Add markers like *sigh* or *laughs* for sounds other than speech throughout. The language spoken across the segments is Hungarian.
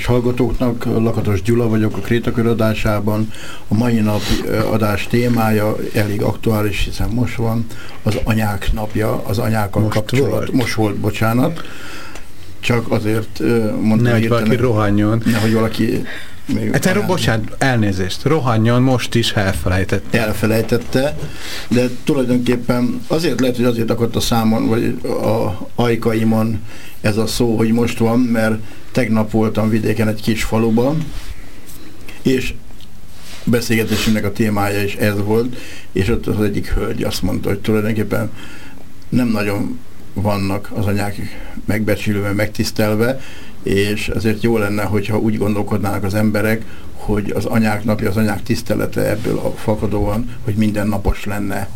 Kedves hallgatóknak, Lakatos Gyula vagyok a Krétakör adásában. A mai nap adás témája elég aktuális, hiszen most van az anyák napja, az anyákkal most kapcsolat. Volt. Most volt, bocsánat. Csak azért mondtam, Nehogy valaki rohanjon. Nehogy valaki még hát erről, bocsánat, elnézést, rohanjon, most is elfelejtette. Elfelejtette, de tulajdonképpen azért lehet, hogy azért akadt a számon, vagy a ajkaimon ez a szó, hogy most van, mert tegnap voltam vidéken egy kis faluban, és beszélgetésünknek a témája is ez volt, és ott az egyik hölgy azt mondta, hogy tulajdonképpen nem nagyon vannak az anyák megbecsülve, megtisztelve, és ezért jó lenne, hogyha úgy gondolkodnának az emberek, hogy az anyák napja, az anyák tisztelete ebből a fakadóan, hogy minden napos lenne.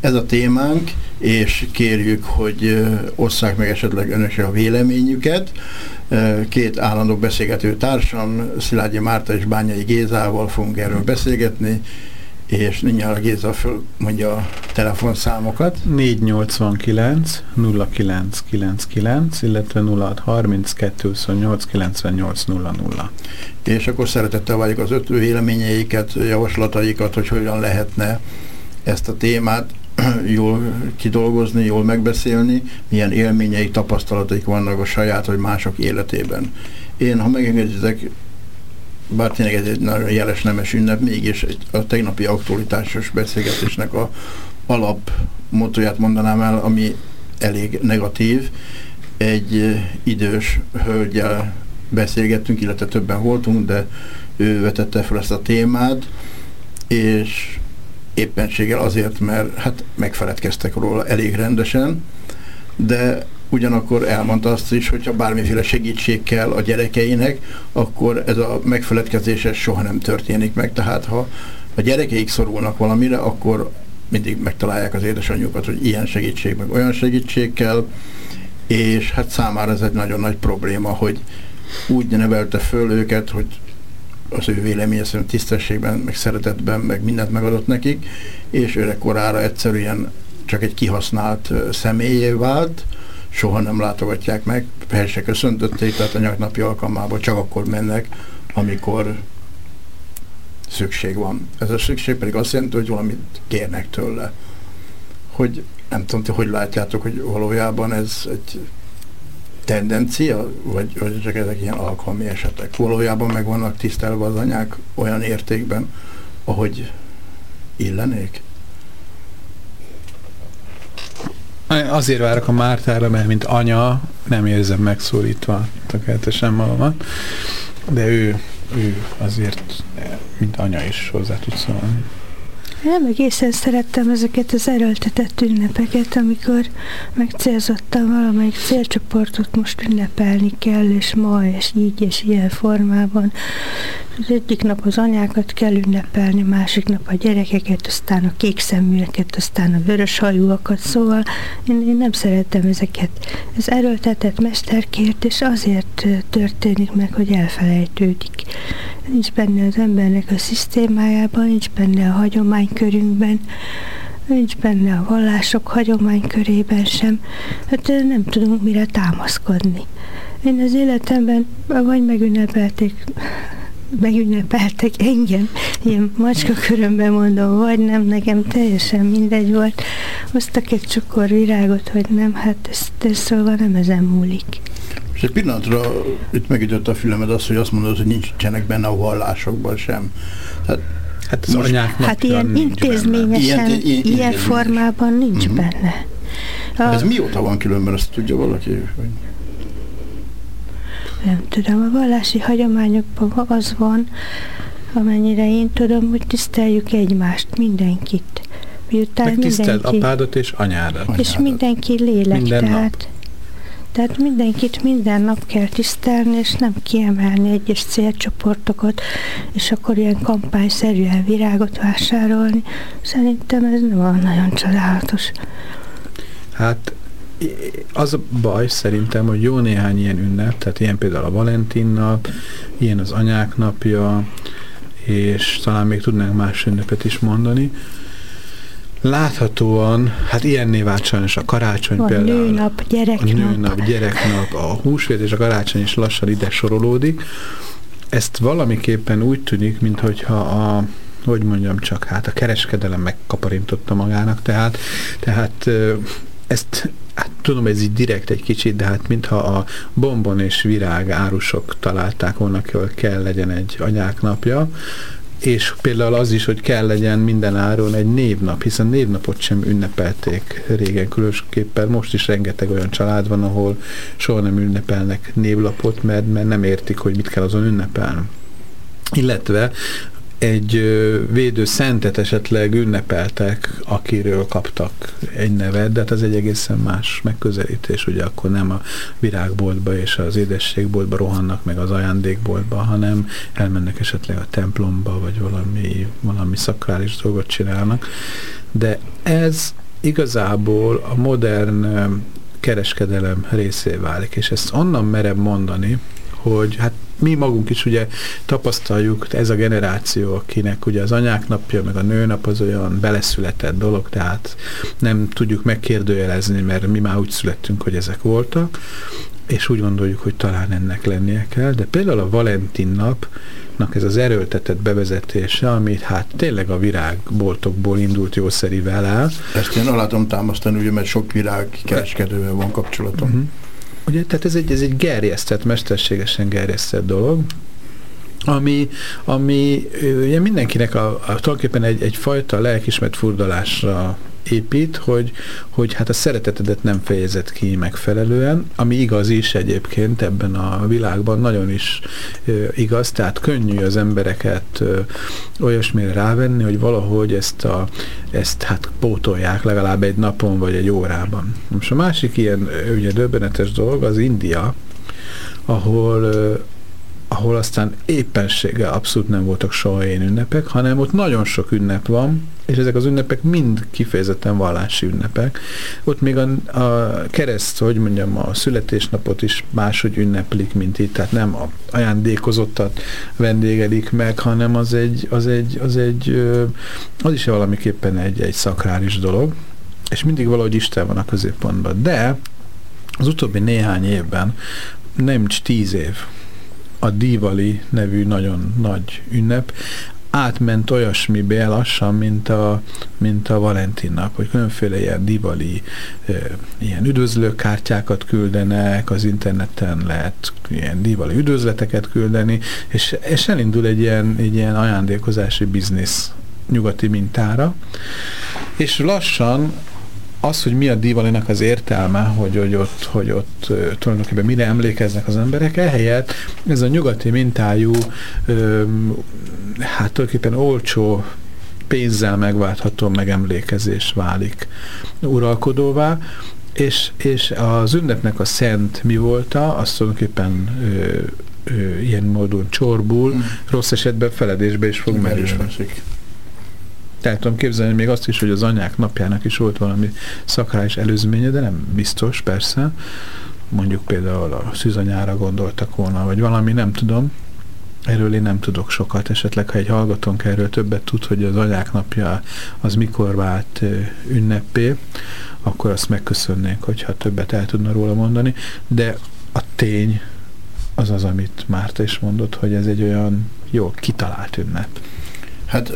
Ez a témánk, és kérjük, hogy osszák meg esetleg önökre a véleményüket. Két állandó beszélgető társam, Szilágyi Márta és Bányai Gézával fogunk erről beszélgetni, és mindjárt a Géza föl mondja a telefonszámokat. 489 0999, illetve 0632 28 98 00. És akkor szeretettel várjuk az öt véleményeiket, javaslataikat, hogy hogyan lehetne ezt a témát *clears throat* jól kidolgozni, jól megbeszélni, milyen élményei, tapasztalataik vannak a saját vagy mások életében. Én, ha megengeditek, bár tényleg ez egy nagyon jeles nemes ünnep, mégis a tegnapi aktualitásos beszélgetésnek a alap motóját mondanám el, ami elég negatív. Egy idős hölgyel beszélgettünk, illetve többen voltunk, de ő vetette fel ezt a témát, és éppenséggel azért, mert hát megfeledkeztek róla elég rendesen, de ugyanakkor elmondta azt is, hogyha bármiféle segítség kell a gyerekeinek, akkor ez a megfeledkezés soha nem történik meg. Tehát ha a gyerekeik szorulnak valamire, akkor mindig megtalálják az édesanyjukat, hogy ilyen segítség, meg olyan segítség kell, és hát számára ez egy nagyon nagy probléma, hogy úgy nevelte föl őket, hogy az ő véleménye szerint tisztességben, meg szeretetben, meg mindent megadott nekik, és öregkorára egyszerűen csak egy kihasznált személyé vált, soha nem látogatják meg, fel se köszöntötték, tehát a nyaknapi alkalmából csak akkor mennek, amikor szükség van. Ez a szükség pedig azt jelenti, hogy valamit kérnek tőle. Hogy nem tudom, ti hogy látjátok, hogy valójában ez egy tendencia, vagy, vagy csak ezek ilyen alkalmi esetek. Valójában meg vannak tisztelve az anyák olyan értékben, ahogy illenék? Azért várok a Mártára, mert mint anya nem érzem megszólítva tökéletesen magamat, de ő, ő azért, mint anya is hozzá tud szólni. Nem egészen szerettem ezeket az erőltetett ünnepeket, amikor megcélzottam valamelyik célcsoportot most ünnepelni kell, és ma, és így, és ilyen formában. Az egyik nap az anyákat kell ünnepelni, másik nap a gyerekeket, aztán a kék szeműeket, aztán a vörös hajúakat, szóval én, én nem szeretem ezeket. Ez erőltetett mesterkért, és azért történik meg, hogy elfelejtődik. Nincs benne az embernek a szisztémájában, nincs benne a hagyománykörünkben, nincs benne a vallások hagyománykörében sem, hát nem tudunk mire támaszkodni. Én az életemben vagy megünnepelték megünnepeltek engem, ilyen macska körömben mondom, vagy nem, nekem teljesen mindegy volt. Hoztak egy csokor virágot, hogy nem, hát ez, ez szóval nem ezen múlik. És egy pillanatra itt megütött a fülemed az, hogy azt mondod, hogy nincsenek benne a vallásokban sem. Tehát Hát az Most, anyák Hát ilyen intézményesen, ilyen, ilyen, ilyen formában nincs uh-huh. benne. A, Ez mióta van különben, azt tudja valaki? Hogy... Nem tudom, a vallási hagyományokban az van, amennyire én tudom, hogy tiszteljük egymást, mindenkit. Miután Meg tiszteld mindenki, apádat és anyádat. És mindenki lélek, Minden tehát... Nap. Tehát mindenkit minden nap kell tisztelni, és nem kiemelni egyes célcsoportokat, és akkor ilyen kampányszerűen virágot vásárolni. Szerintem ez nem olyan nagyon csodálatos. Hát az a baj szerintem, hogy jó néhány ilyen ünnep, tehát ilyen például a Valentin nap, ilyen az anyák napja, és talán még tudnánk más ünnepet is mondani, Láthatóan, hát ilyenné vált sajnos a karácsony Van például. nőnap, gyereknap. A nőnap, gyereknap, a húsvét és a karácsony is lassan ide sorolódik. Ezt valamiképpen úgy tűnik, mintha a hogy mondjam csak, hát a kereskedelem megkaparintotta magának, tehát, tehát ezt hát tudom, ez így direkt egy kicsit, de hát mintha a bombon és virág árusok találták volna, hogy kell legyen egy anyák napja, és például az is, hogy kell legyen minden áron egy névnap, hiszen névnapot sem ünnepelték régen különösképpen. Most is rengeteg olyan család van, ahol soha nem ünnepelnek névlapot, mert, mert nem értik, hogy mit kell azon ünnepelni. Illetve egy védő szentet esetleg ünnepeltek, akiről kaptak egy nevet, de hát ez egy egészen más megközelítés, ugye akkor nem a virágboltba és az édességboltba rohannak meg az ajándékboltba, hanem elmennek esetleg a templomba, vagy valami, valami szakrális dolgot csinálnak. De ez igazából a modern kereskedelem részé válik, és ezt onnan merem mondani, hogy hát mi magunk is ugye tapasztaljuk, ez a generáció, akinek ugye az anyák napja, meg a nőnap az olyan beleszületett dolog, tehát nem tudjuk megkérdőjelezni, mert mi már úgy születtünk, hogy ezek voltak, és úgy gondoljuk, hogy talán ennek lennie kell, de például a Valentin napnak ez az erőltetett bevezetése, amit hát tényleg a virágboltokból indult jószerivel el. Ezt én alá tudom támasztani, ugye, mert sok virág kereskedővel van kapcsolatom. Uh mhm. -huh. Ugye, tehát ez egy, ez egy gerjesztett, mesterségesen gerjesztett dolog, ami, ami ugye mindenkinek a, a, tulajdonképpen egy, egyfajta lelkismert furdalásra épít, hogy, hogy hát a szeretetedet nem fejezett ki megfelelően, ami igaz is egyébként ebben a világban, nagyon is ö, igaz, tehát könnyű az embereket ö, olyasmire rávenni, hogy valahogy ezt, a, ezt hát pótolják legalább egy napon vagy egy órában. Most a másik ilyen ugye döbbenetes dolog az India, ahol ahol aztán éppenséggel abszolút nem voltak soha én ünnepek, hanem ott nagyon sok ünnep van, és ezek az ünnepek mind kifejezetten vallási ünnepek. Ott még a, a kereszt, hogy mondjam, a születésnapot is máshogy ünneplik, mint itt, tehát nem a ajándékozottat vendégelik meg, hanem az egy, az egy, az egy, az is valamiképpen egy, egy szakrális dolog, és mindig valahogy Isten van a középpontban. De az utóbbi néhány évben, nem tíz év, a Divali nevű nagyon nagy ünnep. Átment olyasmibe lassan, mint a, mint a Valentin nap, hogy különféle ilyen divali e, ilyen üdvözlőkártyákat küldenek, az interneten lehet ilyen divali üdvözleteket küldeni, és, és elindul egy ilyen, egy ilyen ajándékozási biznisz nyugati mintára, és lassan az, hogy mi a Divalinak az értelme, hogy, hogy ott, hogy ott tulajdonképpen mire emlékeznek az emberek, ehelyett ez a nyugati mintájú, hát tulajdonképpen olcsó pénzzel megváltható megemlékezés válik uralkodóvá, és, és az ünnepnek a szent mi volta, azt tulajdonképpen ö, ö, ilyen módon csorbul, mm. rossz esetben feledésbe is fog merülni el tudom képzelni még azt is, hogy az anyák napjának is volt valami szakrális előzménye, de nem biztos, persze. Mondjuk például a szűzanyára gondoltak volna, vagy valami, nem tudom. Erről én nem tudok sokat. Esetleg, ha egy hallgatónk erről többet tud, hogy az anyák napja az mikor vált ünnepé, akkor azt megköszönnénk, hogyha többet el tudna róla mondani. De a tény az az, amit Márta is mondott, hogy ez egy olyan jó kitalált ünnep. Hát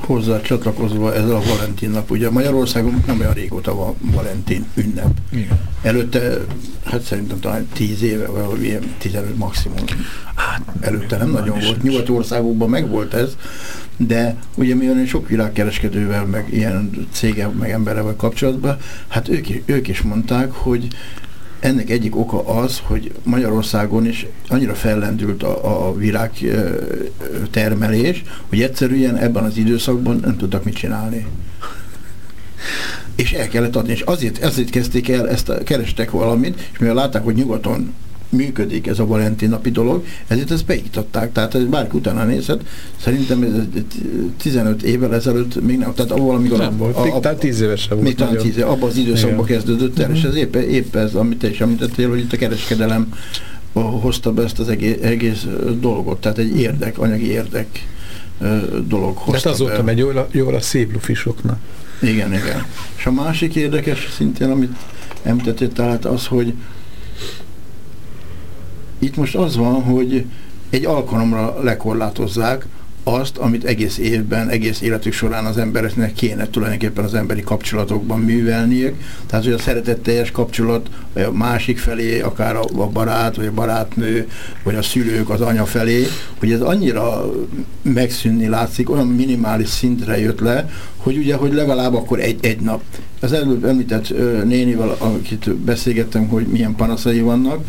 hozzá csatlakozva ez a Valentin nap. Ugye Magyarországon nem olyan régóta van Valentin ünnep. Igen. Előtte, hát szerintem talán tíz éve, vagy ilyen 15 maximum. Hát, Előtte nem nagyon volt. Nyugatországokban meg volt ez, de ugye mi olyan sok világkereskedővel, meg ilyen cége, meg emberrel kapcsolatban, hát ők, ők is mondták, hogy ennek egyik oka az, hogy Magyarországon is annyira fellendült a, a virág termelés, hogy egyszerűen ebben az időszakban nem tudtak mit csinálni. És el kellett adni, és azért, ezért kezdték el, ezt a, kerestek valamit, és mivel látták, hogy nyugaton működik ez a Valentin napi dolog, ezért ezt beiktatták. Tehát ez bárki utána nézhet, szerintem ez 15 évvel ezelőtt még nem, tehát valamikor nem volt, a, a, tehát 10 évesen volt. Még talán 10 abban az időszakban kezdődött el, és ez épp, épp ez, amit te is említettél, hogy itt a kereskedelem hozta be ezt az egész, egész dolgot, tehát egy érdek, anyagi érdek dolog hozta De azóta megy jól a, jól a szép lufisoknak. Igen, igen. És a másik érdekes szintén, amit említettél, tehát az, hogy itt most az van, hogy egy alkalomra lekorlátozzák azt, amit egész évben, egész életük során az embereknek kéne tulajdonképpen az emberi kapcsolatokban művelniük. Tehát, hogy a szeretetteljes kapcsolat vagy a másik felé, akár a barát, vagy a barátnő, vagy a szülők az anya felé, hogy ez annyira megszűnni látszik, olyan minimális szintre jött le, hogy ugye, hogy legalább akkor egy, egy nap. Az előbb említett nénivel, akit beszélgettem, hogy milyen panaszai vannak,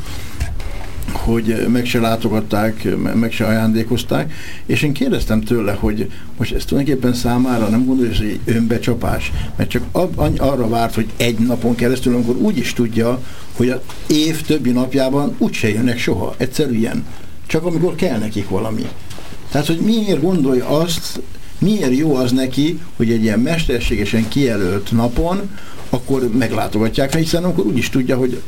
hogy meg se látogatták, meg se ajándékozták, és én kérdeztem tőle, hogy most ez tulajdonképpen számára nem gondolja, hogy egy önbecsapás, mert csak arra várt, hogy egy napon keresztül, amikor úgy is tudja, hogy az év többi napjában úgyse jönnek soha, egyszerűen. Csak amikor kell nekik valami. Tehát, hogy miért gondolja azt, miért jó az neki, hogy egy ilyen mesterségesen kijelölt napon, akkor meglátogatják, hiszen akkor úgy is tudja, hogy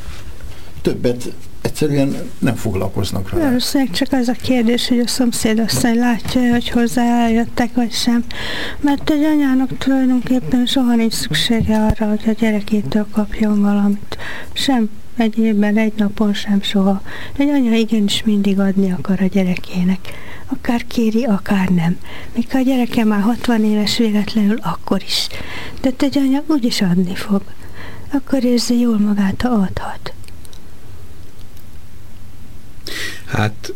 többet egyszerűen nem foglalkoznak vele. Valószínűleg csak az a kérdés, hogy a szomszédasszony látja, hogy hozzá eljöttek, vagy sem. Mert egy anyának tulajdonképpen soha nincs szüksége arra, hogy a gyerekétől kapjon valamit. Sem egy évben, egy napon sem soha. Egy anya igenis mindig adni akar a gyerekének. Akár kéri, akár nem. Míg a gyereke már 60 éves véletlenül, akkor is. De egy anya úgyis adni fog. Akkor érzi jól magát, ha adhat. Hát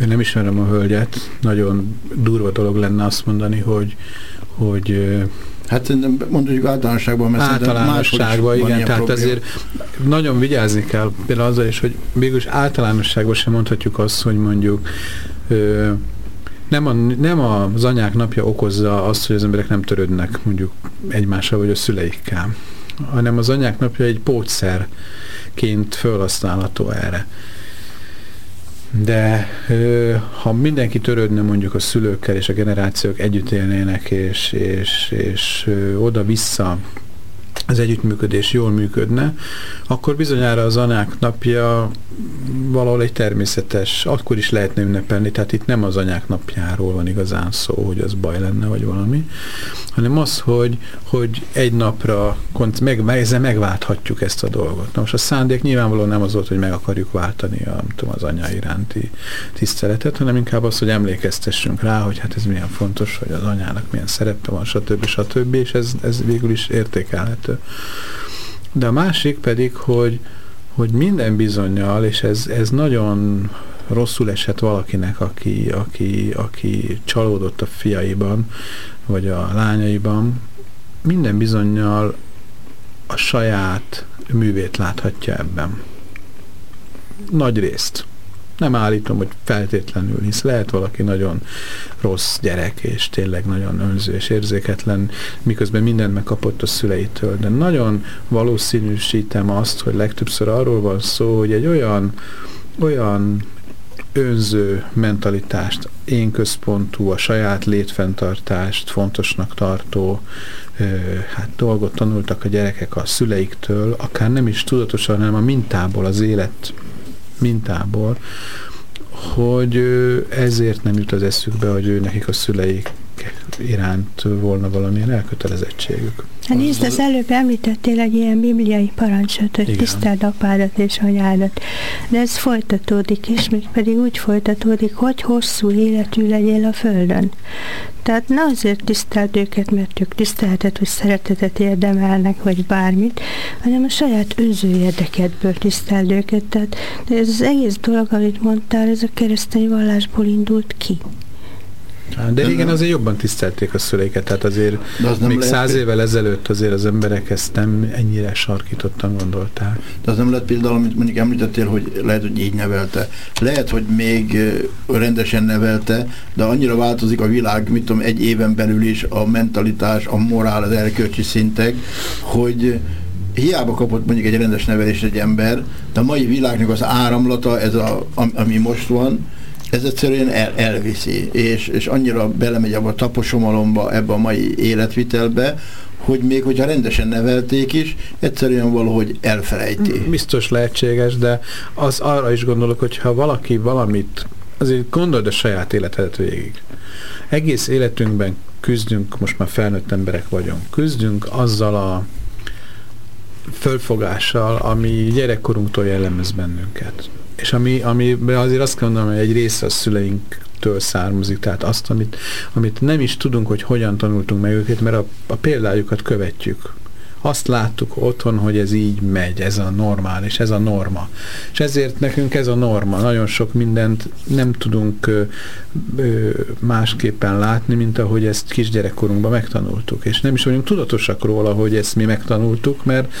én nem ismerem a hölgyet, nagyon durva dolog lenne azt mondani, hogy, hogy Hát mondjuk általánosságban, mert általánosságban, igen, tehát probléma. ezért nagyon vigyázni kell például azzal is, hogy mégis általánosságban sem mondhatjuk azt, hogy mondjuk ö, nem, a, nem az anyák napja okozza azt, hogy az emberek nem törődnek mondjuk egymással vagy a szüleikkel, hanem az anyák napja egy pótszerként felhasználható erre. De ha mindenki törődne mondjuk a szülőkkel és a generációk együtt élnének, és, és, és oda-vissza az együttműködés jól működne, akkor bizonyára az anyák napja valahol egy természetes, akkor is lehetne ünnepelni, tehát itt nem az anyák napjáról van igazán szó, hogy az baj lenne, vagy valami, hanem az, hogy, hogy egy napra meg, ezzel megválthatjuk ezt a dolgot. Na most a szándék nyilvánvalóan nem az volt, hogy meg akarjuk váltani a, tudom, az anya iránti tiszteletet, hanem inkább az, hogy emlékeztessünk rá, hogy hát ez milyen fontos, hogy az anyának milyen szerepe van, stb. stb. és ez, ez végül is értékelhető. De a másik pedig, hogy, hogy minden bizonyal, és ez, ez nagyon rosszul esett valakinek, aki, aki, aki csalódott a fiaiban, vagy a lányaiban, minden bizonyal a saját művét láthatja ebben. Nagy részt. Nem állítom, hogy feltétlenül, hisz lehet valaki nagyon rossz gyerek, és tényleg nagyon önző és érzéketlen, miközben mindent megkapott a szüleitől. De nagyon valószínűsítem azt, hogy legtöbbször arról van szó, hogy egy olyan, olyan önző mentalitást, én központú, a saját létfenntartást fontosnak tartó hát dolgot tanultak a gyerekek a szüleiktől, akár nem is tudatosan, hanem a mintából, az élet mintából, hogy ezért nem jut az eszükbe, hogy ő nekik a szüleik iránt volna valamilyen elkötelezettségük. Hát nézd, az előbb említettél egy ilyen bibliai parancsot, hogy tiszteld apádat és anyádat. De ez folytatódik, és még pedig úgy folytatódik, hogy hosszú életű legyél a földön. Tehát ne azért tiszteld őket, mert ők tiszteltet vagy szeretetet érdemelnek, vagy bármit, hanem a saját önző érdekedből tiszteld őket. Tehát de ez az egész dolog, amit mondtál, ez a keresztény vallásból indult ki. De régen azért jobban tisztelték a szüleiket, tehát azért De az nem még lehet, száz évvel ezelőtt azért az emberek ezt nem ennyire sarkítottan gondolták. De az nem lehet például, amit mondjuk említettél, hogy lehet, hogy így nevelte. Lehet, hogy még rendesen nevelte, de annyira változik a világ, mit tudom, egy éven belül is a mentalitás, a morál, az erkölcsi szintek, hogy hiába kapott mondjuk egy rendes nevelést egy ember, de a mai világnak az áramlata, ez a, ami most van, ez egyszerűen el, elviszi, és, és annyira belemegy abba a taposomalomba, ebbe a mai életvitelbe, hogy még hogyha rendesen nevelték is, egyszerűen valahogy elfelejti. Biztos lehetséges, de az arra is gondolok, hogy ha valaki valamit, azért gondold a saját életedet végig. Egész életünkben küzdünk, most már felnőtt emberek vagyunk, küzdünk azzal a fölfogással, ami gyerekkorunktól jellemez bennünket. És ami, ami azért azt kell mondanom, hogy egy része a szüleinktől származik, tehát azt, amit, amit nem is tudunk, hogy hogyan tanultunk meg őket, mert a, a példájukat követjük azt láttuk otthon, hogy ez így megy, ez a normális, ez a norma. És ezért nekünk ez a norma. Nagyon sok mindent nem tudunk ö, ö, másképpen látni, mint ahogy ezt kisgyerekkorunkban megtanultuk. És nem is vagyunk tudatosak róla, hogy ezt mi megtanultuk, mert,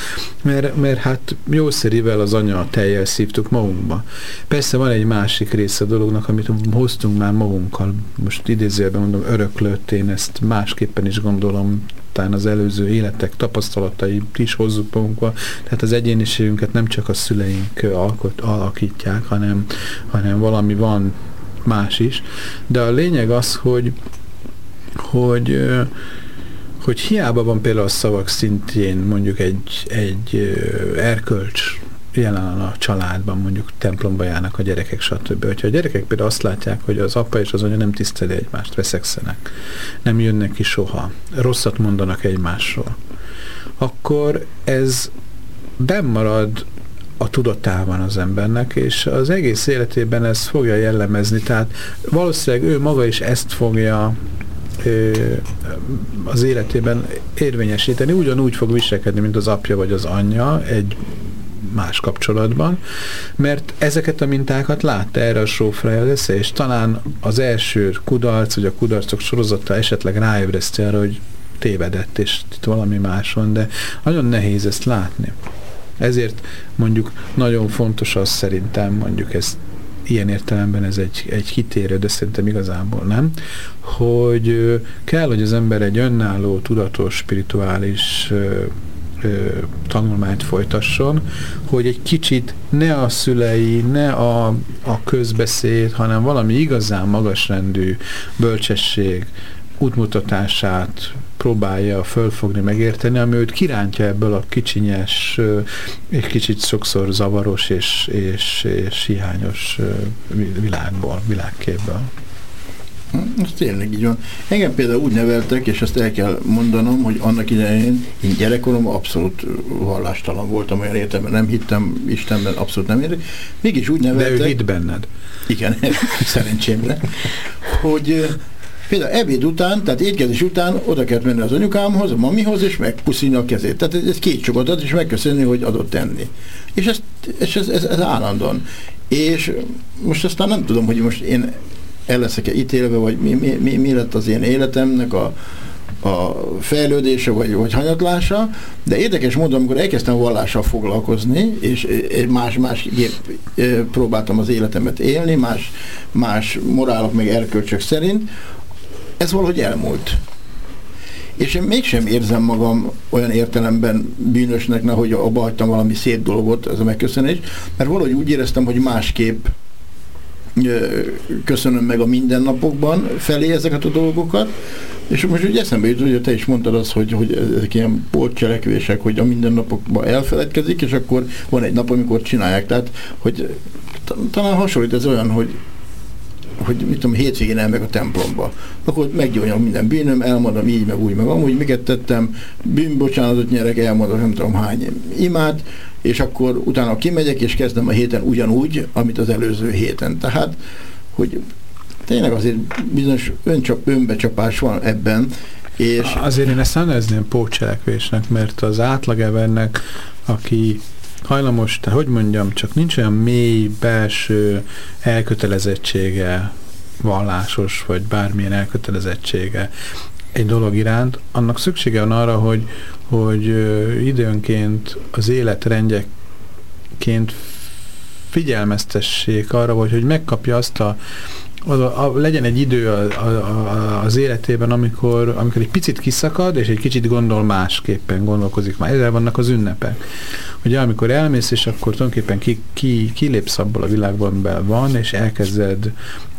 mert, mert hát jószerivel az anya teljel szívtuk magunkba. Persze van egy másik része a dolognak, amit hoztunk már magunkkal. Most idézőjelben mondom, öröklött, én ezt másképpen is gondolom, talán az előző életek tapasztalatait is hozzuk magunkba, tehát az egyéniségünket nem csak a szüleink alkot, alakítják, hanem, hanem valami van más is, de a lényeg az, hogy hogy hogy hiába van például a szavak szintjén mondjuk egy, egy erkölcs jelen a családban, mondjuk templomba járnak a gyerekek, stb. Hogyha a gyerekek például azt látják, hogy az apa és az anya nem tiszteli egymást, veszekszenek, nem jönnek ki soha, rosszat mondanak egymásról, akkor ez bemarad a tudatában az embernek, és az egész életében ez fogja jellemezni, tehát valószínűleg ő maga is ezt fogja az életében érvényesíteni, ugyanúgy fog viselkedni, mint az apja vagy az anyja egy más kapcsolatban, mert ezeket a mintákat látta erre a sófrája össze, és talán az első kudarc, vagy a kudarcok sorozata esetleg ráébreszti arra, hogy tévedett, és itt valami más van, de nagyon nehéz ezt látni. Ezért mondjuk nagyon fontos az szerintem, mondjuk ez ilyen értelemben ez egy, egy kitérő, de szerintem igazából nem, hogy kell, hogy az ember egy önálló, tudatos, spirituális ö, tanulmányt folytasson, hogy egy kicsit ne a szülei, ne a, a közbeszéd, hanem valami igazán magasrendű bölcsesség útmutatását próbálja fölfogni, megérteni, ami őt kirántja ebből a kicsinyes, egy kicsit sokszor zavaros és, és, és hiányos világból, világképből. Ez tényleg így van. Engem például úgy neveltek, és ezt el kell mondanom, hogy annak idején én gyerekkorom abszolút vallástalan voltam, olyan értelemben nem hittem Istenben, abszolút nem értek. Mégis úgy neveltek. De ő hitt benned. Igen, *laughs* szerencsémre. Hogy például ebéd után, tehát étkezés után oda kellett menni az anyukámhoz, a mamihoz, és megpuszilni a kezét. Tehát ez két sokat ad, és megköszönni, hogy adott tenni. És, ez, és ez, ez, ez állandóan. És most aztán nem tudom, hogy most én el leszek-e ítélve, vagy mi, mi, mi, mi lett az én életemnek a, a fejlődése vagy, vagy hanyatlása, de érdekes módon, amikor elkezdtem vallással foglalkozni, és más-más próbáltam az életemet élni, más, más morálok meg erkölcsök szerint, ez valahogy elmúlt. És én mégsem érzem magam olyan értelemben bűnösnek, hogy abba hagytam valami szép dolgot, ez a megköszönés, mert valahogy úgy éreztem, hogy másképp köszönöm meg a mindennapokban felé ezeket a dolgokat, és most úgy eszembe jut, hogy te is mondtad azt, hogy, hogy ezek ilyen pótcselekvések, hogy a mindennapokban elfeledkezik, és akkor van egy nap, amikor csinálják. Tehát, hogy talán hasonlít ez olyan, hogy hogy mit tudom, hétvégén elmeg a templomba. Akkor meggyógyom minden bűnöm, elmondom így, meg úgy, meg amúgy, miket tettem, bűnbocsánatot nyerek, elmondom nem tudom hány imát, és akkor utána kimegyek, és kezdem a héten ugyanúgy, amit az előző héten. Tehát, hogy tényleg azért bizonyos öncsap, önbecsapás van ebben, és... Azért én ezt nem nevezném pócselekvésnek, mert az átlagevernek, aki hajlamos, tehát hogy mondjam, csak nincs olyan mély belső elkötelezettsége vallásos, vagy bármilyen elkötelezettsége egy dolog iránt, annak szüksége van arra, hogy, hogy időnként az életrendjeként figyelmeztessék arra, vagy hogy megkapja azt a, a, a, legyen egy idő a, a, a, az életében, amikor, amikor egy picit kiszakad, és egy kicsit gondol másképpen, gondolkozik már. Ezzel vannak az ünnepek. Ugye amikor elmész, és akkor tulajdonképpen ki, ki, kilépsz abból a világban, amiben van, és elkezded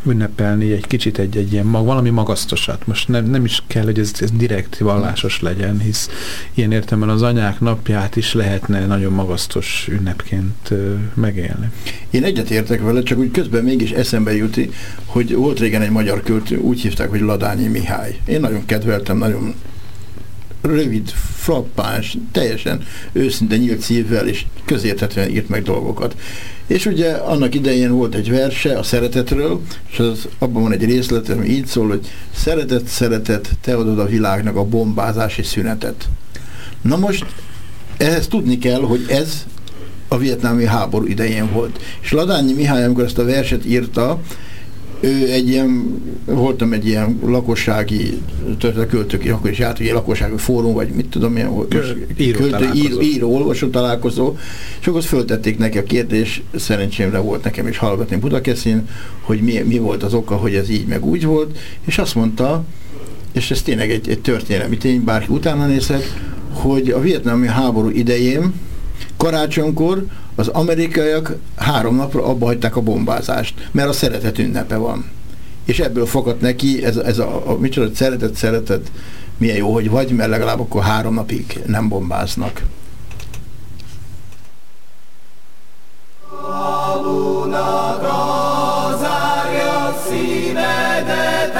ünnepelni egy kicsit egy, egy ilyen mag, valami magasztosat. Most nem, nem is kell, hogy ez, ez direkt vallásos legyen, hisz ilyen értelemben az anyák napját is lehetne nagyon magasztos ünnepként megélni. Én egyetértek vele, csak úgy közben mégis eszembe juti, hogy volt régen egy magyar költő, úgy hívták, hogy Ladányi Mihály. Én nagyon kedveltem, nagyon rövid, frappáns, teljesen őszinte nyílt szívvel és közérthetően írt meg dolgokat. És ugye annak idején volt egy verse a szeretetről, és az, abban van egy részlet, ami így szól, hogy szeretet, szeretet, te adod a világnak a bombázási szünetet. Na most ehhez tudni kell, hogy ez a vietnámi háború idején volt. És Ladányi Mihály, amikor ezt a verset írta, ő egy ilyen, voltam egy ilyen lakossági, költők, akkor is járt, egy lakossági fórum, vagy mit tudom én, író, költő, író, író, olvasó találkozó, és akkor föltették neki a kérdés, szerencsémre volt nekem is hallgatni Budakeszin, hogy mi, mi volt az oka, hogy ez így meg úgy volt, és azt mondta, és ez tényleg egy, egy történelmi tény, bárki utána nézhet, hogy a vietnámi háború idején karácsonykor az amerikaiak három napra abba hagyták a bombázást, mert a szeretet ünnepe van. És ebből fakadt neki ez, ez a, a micsoda szeretet, szeretet, milyen jó, hogy vagy, mert legalább akkor három napig nem bombáznak. Alunak az árja szívedet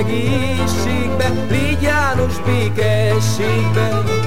egészségbe, légy János békességben.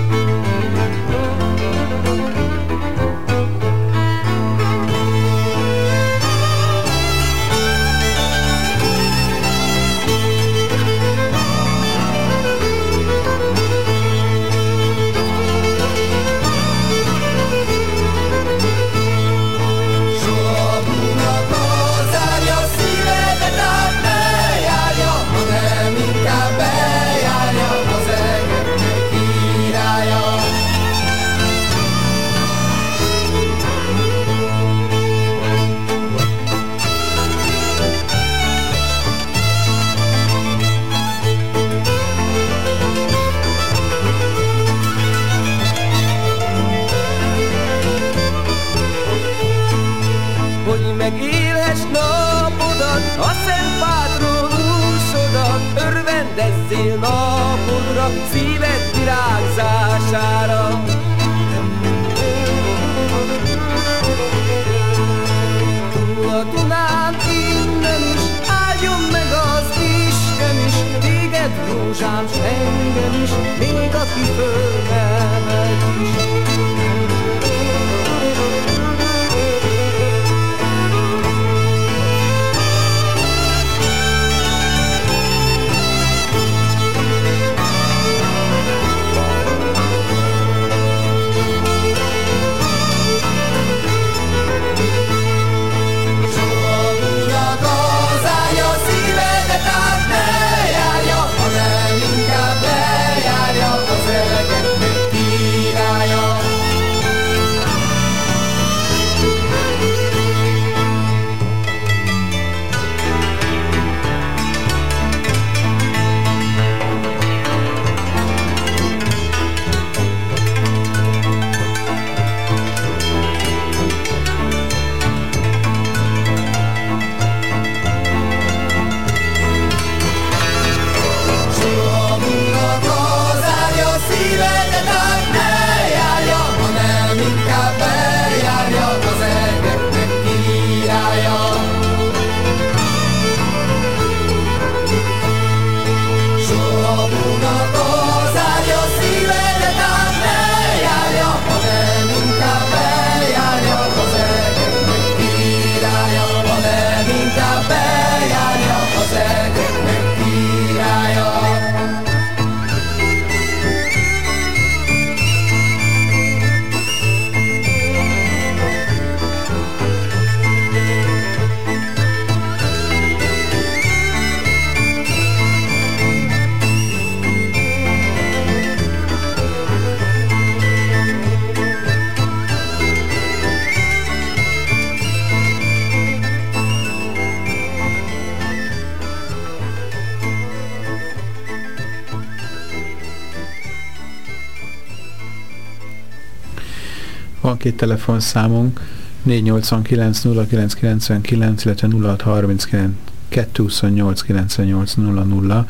Két telefonszámunk, 489 0999, illetve 0639 228 98 00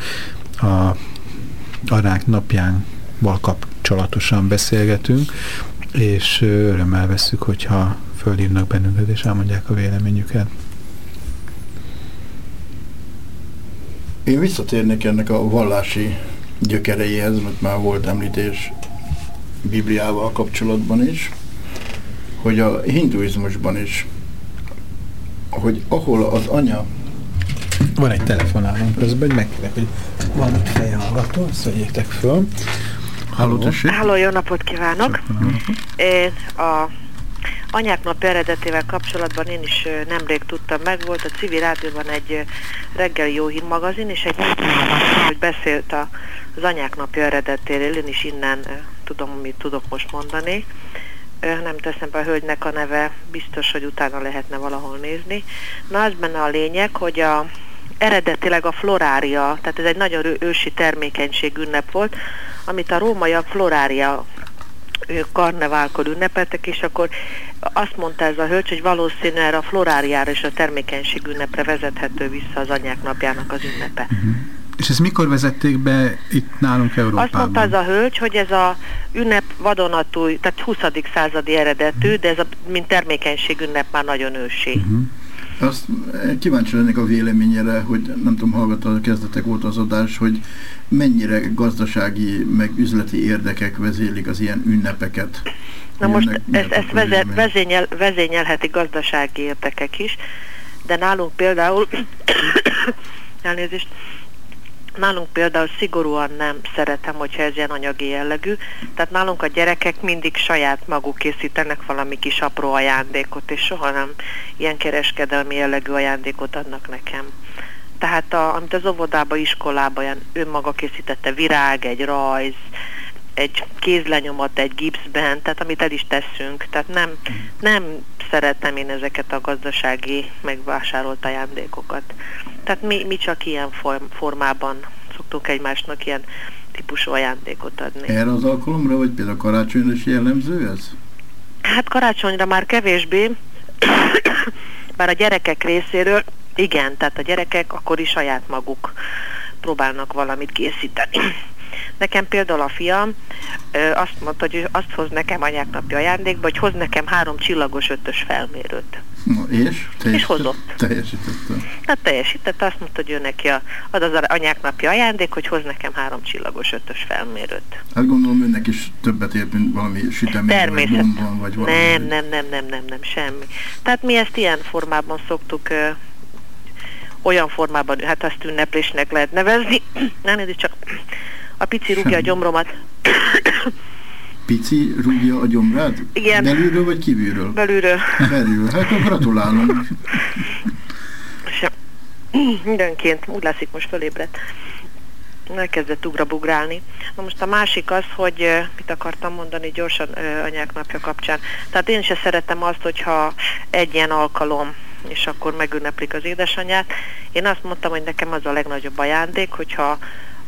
a arák napjánval kapcsolatosan beszélgetünk, és örömmel veszük, hogyha fölhívnak bennünket és elmondják a véleményüket. Én visszatérnék ennek a vallási gyökereihez, mert már volt említés Bibliával kapcsolatban is, hogy a hinduizmusban is, hogy ahol az anya Van egy telefonálom közben, hogy megkérek, hogy van ott fejhallgató, vegyétek föl. Halló, tessék? Halló, jó napot kívánok! Én a Anyák nap eredetével kapcsolatban én is nemrég tudtam meg, volt a civil rádióban egy reggeli jó hír magazin, és egy hogy beszélt a, az anyák napja eredetéről, én is innen tudom, mit tudok most mondani. Nem teszem be a hölgynek a neve, biztos, hogy utána lehetne valahol nézni. Na, az benne a lényeg, hogy a eredetileg a florária, tehát ez egy nagyon ősi termékenység ünnep volt, amit a rómaiak florária karneválkor ünnepeltek, és akkor azt mondta ez a hölgy, hogy valószínűleg a floráriára és a termékenység ünnepre vezethető vissza az anyák napjának az ünnepe. És ezt mikor vezették be itt nálunk Európában? Azt mondta ez a hölgy, hogy ez a ünnep vadonatúj, tehát 20. századi eredetű, de ez a, mint termékenység ünnep már nagyon ősi. Mhm. Azt eh, kíváncsi lennék a véleményére, hogy nem tudom, hallgatta a kezdetek óta az adás, hogy mennyire gazdasági, meg üzleti érdekek vezélik az ilyen ünnepeket. Na most ezt, ezt vélemény? vezényel, vezényelheti gazdasági érdekek is, de nálunk például, *coughs* elnézést, nálunk például szigorúan nem szeretem, hogyha ez ilyen anyagi jellegű, tehát nálunk a gyerekek mindig saját maguk készítenek valami kis apró ajándékot, és soha nem ilyen kereskedelmi jellegű ajándékot adnak nekem. Tehát a, amit az óvodába, iskolába ilyen önmaga készítette virág, egy rajz, egy kézlenyomat egy gipszben, tehát amit el is teszünk. Tehát nem, nem szeretem én ezeket a gazdasági megvásárolt ajándékokat. Tehát mi, mi csak ilyen form, formában szoktunk egymásnak ilyen típusú ajándékot adni. Erre az alkalomra, vagy például karácsonyra is jellemző ez? Hát karácsonyra már kevésbé, *coughs* bár a gyerekek részéről igen, tehát a gyerekek akkor is saját maguk próbálnak valamit készíteni. *coughs* Nekem például a fiam ö, azt mondta, hogy azt hoz nekem anyák napja ajándékba, hogy hoz nekem három csillagos ötös felmérőt. Na, és? És hozott. Teljesítette. Hát teljesítette, azt mondta, hogy ő neki a, az az anyák napja ajándék, hogy hoz nekem három csillagos ötös felmérőt. Hát gondolom önnek is többet ért, mint valami sütemény, vagy bombon, vagy valami. Nem, nem, nem, nem, nem, nem, semmi. Tehát mi ezt ilyen formában szoktuk ö, olyan formában, hát azt ünneplésnek lehet nevezni. *clears throat* Nem, ez csak a pici rúgja a gyomromat Pici rúgja a gyomrát? Igen. Belülről vagy kívülről? belülről. Belül. Hát akkor gratulálunk. És Mindenként úgy látszik most fölébredt. Elkezdett ugrabugrálni. Na most a másik az, hogy mit akartam mondani gyorsan anyák napja kapcsán. Tehát én se szeretem azt, hogyha egy ilyen alkalom és akkor megünneplik az édesanyját. Én azt mondtam, hogy nekem az a legnagyobb ajándék, hogyha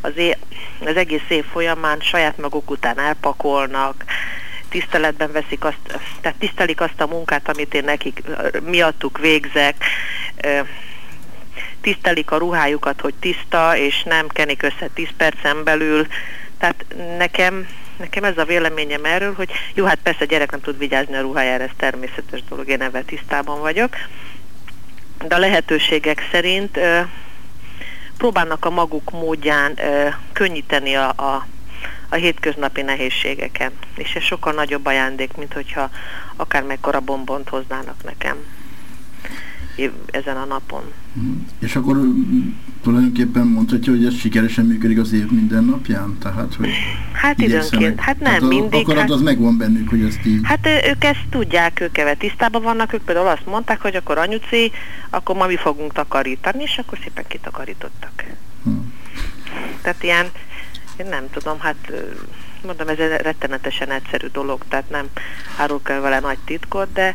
az, é- az egész év folyamán saját maguk után elpakolnak, tiszteletben veszik azt, tehát tisztelik azt a munkát, amit én nekik miattuk végzek, tisztelik a ruhájukat, hogy tiszta, és nem kenik össze 10 percen belül. Tehát nekem, nekem ez a véleményem erről, hogy jó, hát persze a gyerek nem tud vigyázni a ruhájára, ez természetes dolog, én ebben tisztában vagyok. De a lehetőségek szerint próbálnak a maguk módján ö, könnyíteni a, a, a hétköznapi nehézségeken. És ez sokkal nagyobb ajándék, mint hogyha akár mekkora bombont hoznának nekem ezen a napon. Mhm. És akkor tulajdonképpen mondhatja, hogy ez sikeresen működik az év minden napján? Tehát, hogy hát időnként, hát nem a mindig. Akarat hát, az megvan bennük, hogy ezt így... Hát ők ezt tudják, ők ebben tisztában vannak, ők például azt mondták, hogy akkor anyuci, akkor ma mi fogunk takarítani, és akkor szépen kitakarítottak. Hmm. Tehát ilyen, én nem tudom, hát mondom, ez egy rettenetesen egyszerű dolog, tehát nem árulok el vele nagy titkot, de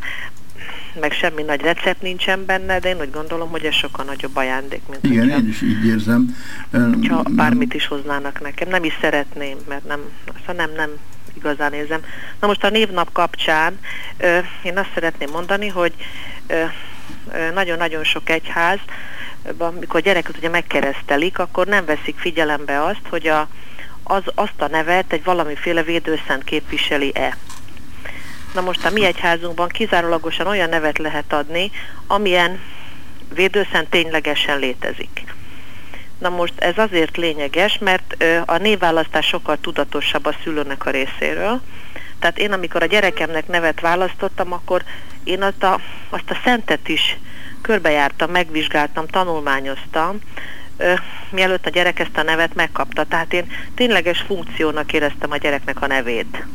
meg semmi nagy recept nincsen benne, de én úgy gondolom, hogy ez sokkal nagyobb ajándék, mint Igen, hogyha, én is így érzem. Ha bármit is hoznának nekem. Nem is szeretném, mert nem, szóval nem, nem igazán érzem. Na most a névnap kapcsán ö, én azt szeretném mondani, hogy nagyon-nagyon sok egyház, amikor gyereket ugye megkeresztelik, akkor nem veszik figyelembe azt, hogy a, az, azt a nevet egy valamiféle védőszent képviseli-e. Na most a mi egyházunkban kizárólagosan olyan nevet lehet adni, amilyen védőszent ténylegesen létezik. Na most ez azért lényeges, mert a névválasztás sokkal tudatosabb a szülőnek a részéről. Tehát én, amikor a gyerekemnek nevet választottam, akkor én azt a, azt a szentet is körbejártam, megvizsgáltam, tanulmányoztam, mielőtt a gyerek ezt a nevet megkapta. Tehát én tényleges funkciónak éreztem a gyereknek a nevét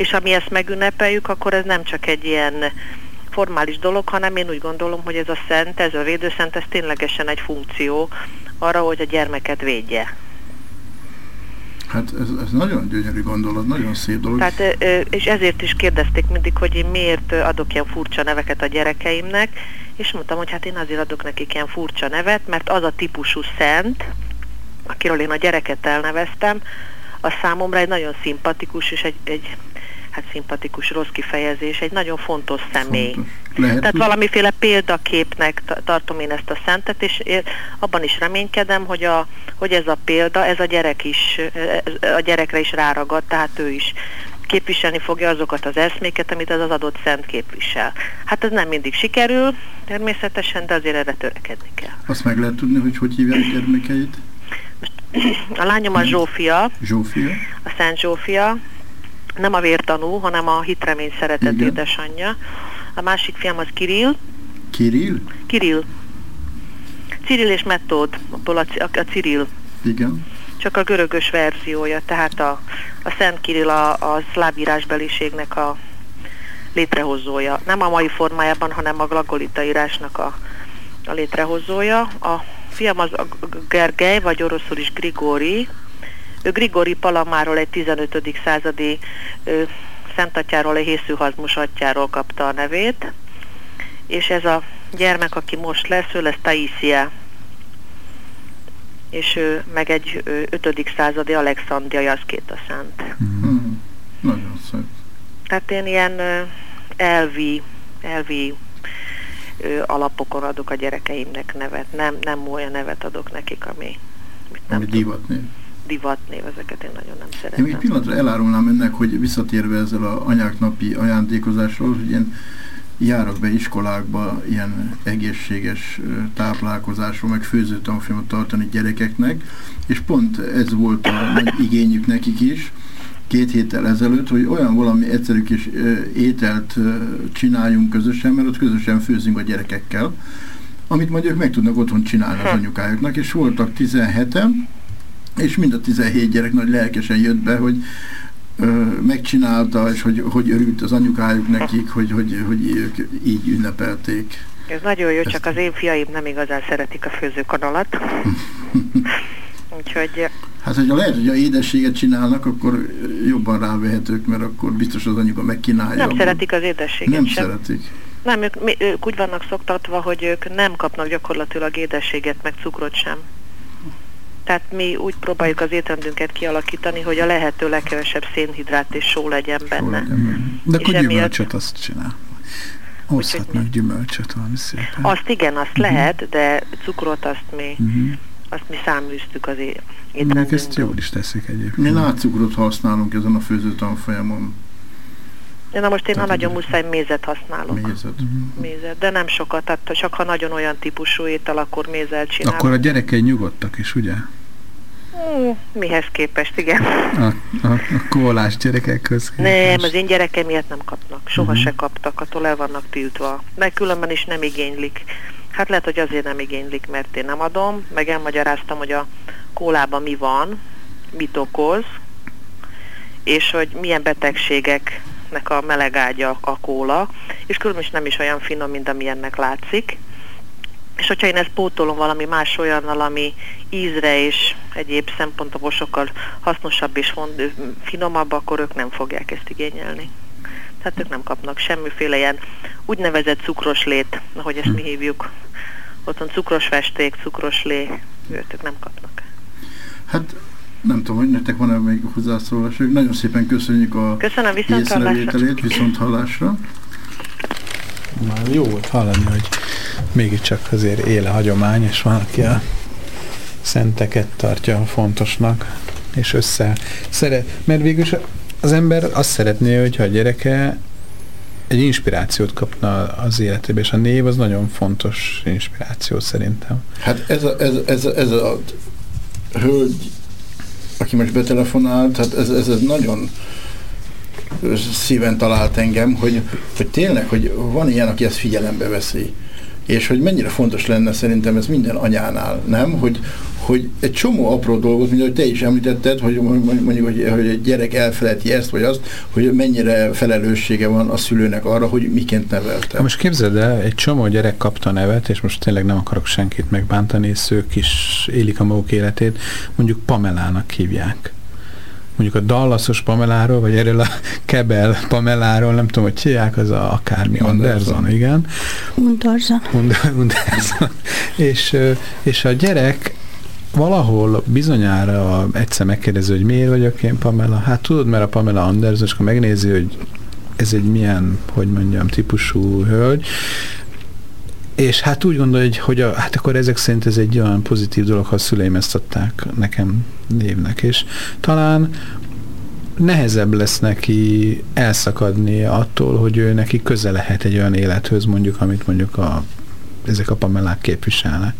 és ami ezt megünnepeljük, akkor ez nem csak egy ilyen formális dolog, hanem én úgy gondolom, hogy ez a szent, ez a védőszent, ez ténylegesen egy funkció arra, hogy a gyermeket védje. Hát ez, ez nagyon gyönyörű gondolat, nagyon szép dolog. Tehát, és ezért is kérdezték mindig, hogy én miért adok ilyen furcsa neveket a gyerekeimnek, és mondtam, hogy hát én azért adok nekik ilyen furcsa nevet, mert az a típusú szent, akiről én a gyereket elneveztem, a számomra egy nagyon szimpatikus és egy, egy hát szimpatikus rossz kifejezés, egy nagyon fontos személy. Fontos. Lehet, Tehát hogy... valamiféle példaképnek tartom én ezt a szentet, és én abban is reménykedem, hogy, a, hogy ez a példa, ez a gyerek is, a gyerekre is ráragad, tehát ő is képviselni fogja azokat az eszméket, amit az az adott szent képvisel. Hát ez nem mindig sikerül, természetesen, de azért erre törekedni kell. Azt meg lehet tudni, hogy hogy hívják gyermekeit? *clears throat* A lányom a Zsófia. Zsófia. A Szent Zsófia nem a vértanú, hanem a hitremény szeretett Igen. édesanyja. A másik fiam az Kirill. Kirill? Kirill. Cyril és Metód, a, a, a Cyril. Igen. Csak a görögös verziója, tehát a, a Szent Kirill a, a szláv írásbeliségnek a létrehozója. Nem a mai formájában, hanem a glagolita írásnak a, a létrehozója. A fiam az a Gergely, vagy oroszul is Grigori, Grigori Palamáról egy 15. századi Szentatyáról, egy Hészűhazmus atyáról kapta a nevét, és ez a gyermek, aki most lesz, ő lesz Taisia, és ő meg egy 5. századi Alexandria Jaszkét a szent. Mm. Nagyon szép. Tehát én ilyen elvi, elvi alapokon adok a gyerekeimnek nevet, nem, nem olyan nevet adok nekik, ami... Nem ami divatnév divatnév, ezeket én nagyon nem szeretem. Én egy pillanatra elárulnám önnek, hogy visszatérve ezzel a anyák napi ajándékozásról, hogy én járok be iskolákba ilyen egészséges táplálkozásról, meg főzőtanfolyamot tartani gyerekeknek, és pont ez volt a nagy igényük nekik is, két héttel ezelőtt, hogy olyan valami egyszerű kis ételt csináljunk közösen, mert ott közösen főzünk a gyerekekkel, amit majd ők meg tudnak otthon csinálni az hm. anyukájuknak, és voltak 17-en, és mind a 17 gyerek nagy lelkesen jött be, hogy ö, megcsinálta, és hogy, hogy örült az anyukájuk nekik, hogy, hogy, hogy ők így ünnepelték. Ez nagyon jó, Ezt... csak az én fiaim nem igazán szeretik a főzőkanalat. *laughs* Úgyhogy... Hát, hogyha lehet, hogy a édességet csinálnak, akkor jobban rávehetők, mert akkor biztos az anyuka megkínálja. Nem szeretik az édességet Nem sem. szeretik. Nem, ők, ők úgy vannak szoktatva, hogy ők nem kapnak gyakorlatilag édességet, meg cukrot sem. Tehát mi úgy próbáljuk az étrendünket kialakítani, hogy a lehető legkevesebb szénhidrát és só legyen benne. Só legyen benne. De akkor emiatt... gyümölcsöt azt csinál. Hozhatnak gyümölcsöt valami szépen. Azt igen, azt uh-huh. lehet, de cukrot azt mi, uh-huh. azt mi száműztük az étrendünkből. ezt jól is teszik egyébként. Mi látcukrot használunk ezen a főzőtanfolyamon. Na most én, ha nagyon muszáj, mézet használok. Mézet. Mézet, de nem sokat, tehát csak ha nagyon olyan típusú étel, akkor mézzel csinálok. Akkor a gyerekei nyugodtak is, ugye? Mm, mihez képest, igen. A, a, a kólás gyerekekhez Nem, képest. az én gyerekem ilyet nem kapnak. Soha Mhm. se kaptak, attól el vannak tiltva. Meg különben is nem igénylik. Hát lehet, hogy azért nem igénylik, mert én nem adom, meg elmagyaráztam, hogy a kólában mi van, mit okoz, és hogy milyen betegségeknek a melegágya a kóla, és különben is nem is olyan finom, mint amilyennek látszik. És hogyha én ezt pótolom valami más olyannal, ami ízre és egyéb szempontból sokkal hasznosabb és finomabb, akkor ők nem fogják ezt igényelni. Tehát ők nem kapnak semmiféle ilyen úgynevezett cukros lét, ahogy ezt mi hívjuk. Otthon cukros festék, cukros lé, őt ők nem kapnak. Hát nem tudom, hogy nektek van-e még hozzászólások. Nagyon szépen köszönjük a Köszönöm, viszont hallásra. észrevételét, viszont hallásra. Már jó volt hallani, hogy mégiscsak azért éle hagyomány, és van, aki a szenteket tartja fontosnak, és össze szeret. Mert végül az ember azt szeretné, hogyha a gyereke egy inspirációt kapna az életébe, és a név az nagyon fontos inspiráció szerintem. Hát ez a, ez, ez, ez a hölgy, aki most betelefonált, hát ez, ez, ez nagyon szíven talált engem, hogy, hogy tényleg, hogy van ilyen, aki ezt figyelembe veszi. És hogy mennyire fontos lenne szerintem ez minden anyánál, nem? Hogy, hogy egy csomó apró dolgot, mint ahogy te is említetted, hogy mondjuk, hogy, hogy egy gyerek elfelejti ezt vagy azt, hogy mennyire felelőssége van a szülőnek arra, hogy miként nevelte. Ha most képzeld el, egy csomó gyerek kapta nevet, és most tényleg nem akarok senkit megbántani, és ők is élik a maguk életét, mondjuk Pamelának hívják. Mondjuk a Dallasos Pameláról, vagy erről a Kebel Pameláról, nem tudom, hogy hívják, az a akármi Anderson. Anderson, igen. Und- Anderson. *laughs* és, és a gyerek valahol bizonyára egyszer megkérdezi, hogy miért vagyok én Pamela. Hát tudod, mert a Pamela Anderson, és akkor megnézi, hogy ez egy milyen, hogy mondjam, típusú hölgy, és hát úgy gondolja, hogy, hogy a, hát akkor ezek szerint ez egy olyan pozitív dolog, ha a szüleim ezt adták nekem névnek, és talán nehezebb lesz neki elszakadni attól, hogy ő neki köze lehet egy olyan élethöz, mondjuk, amit mondjuk a, ezek a pamelák képviselnek.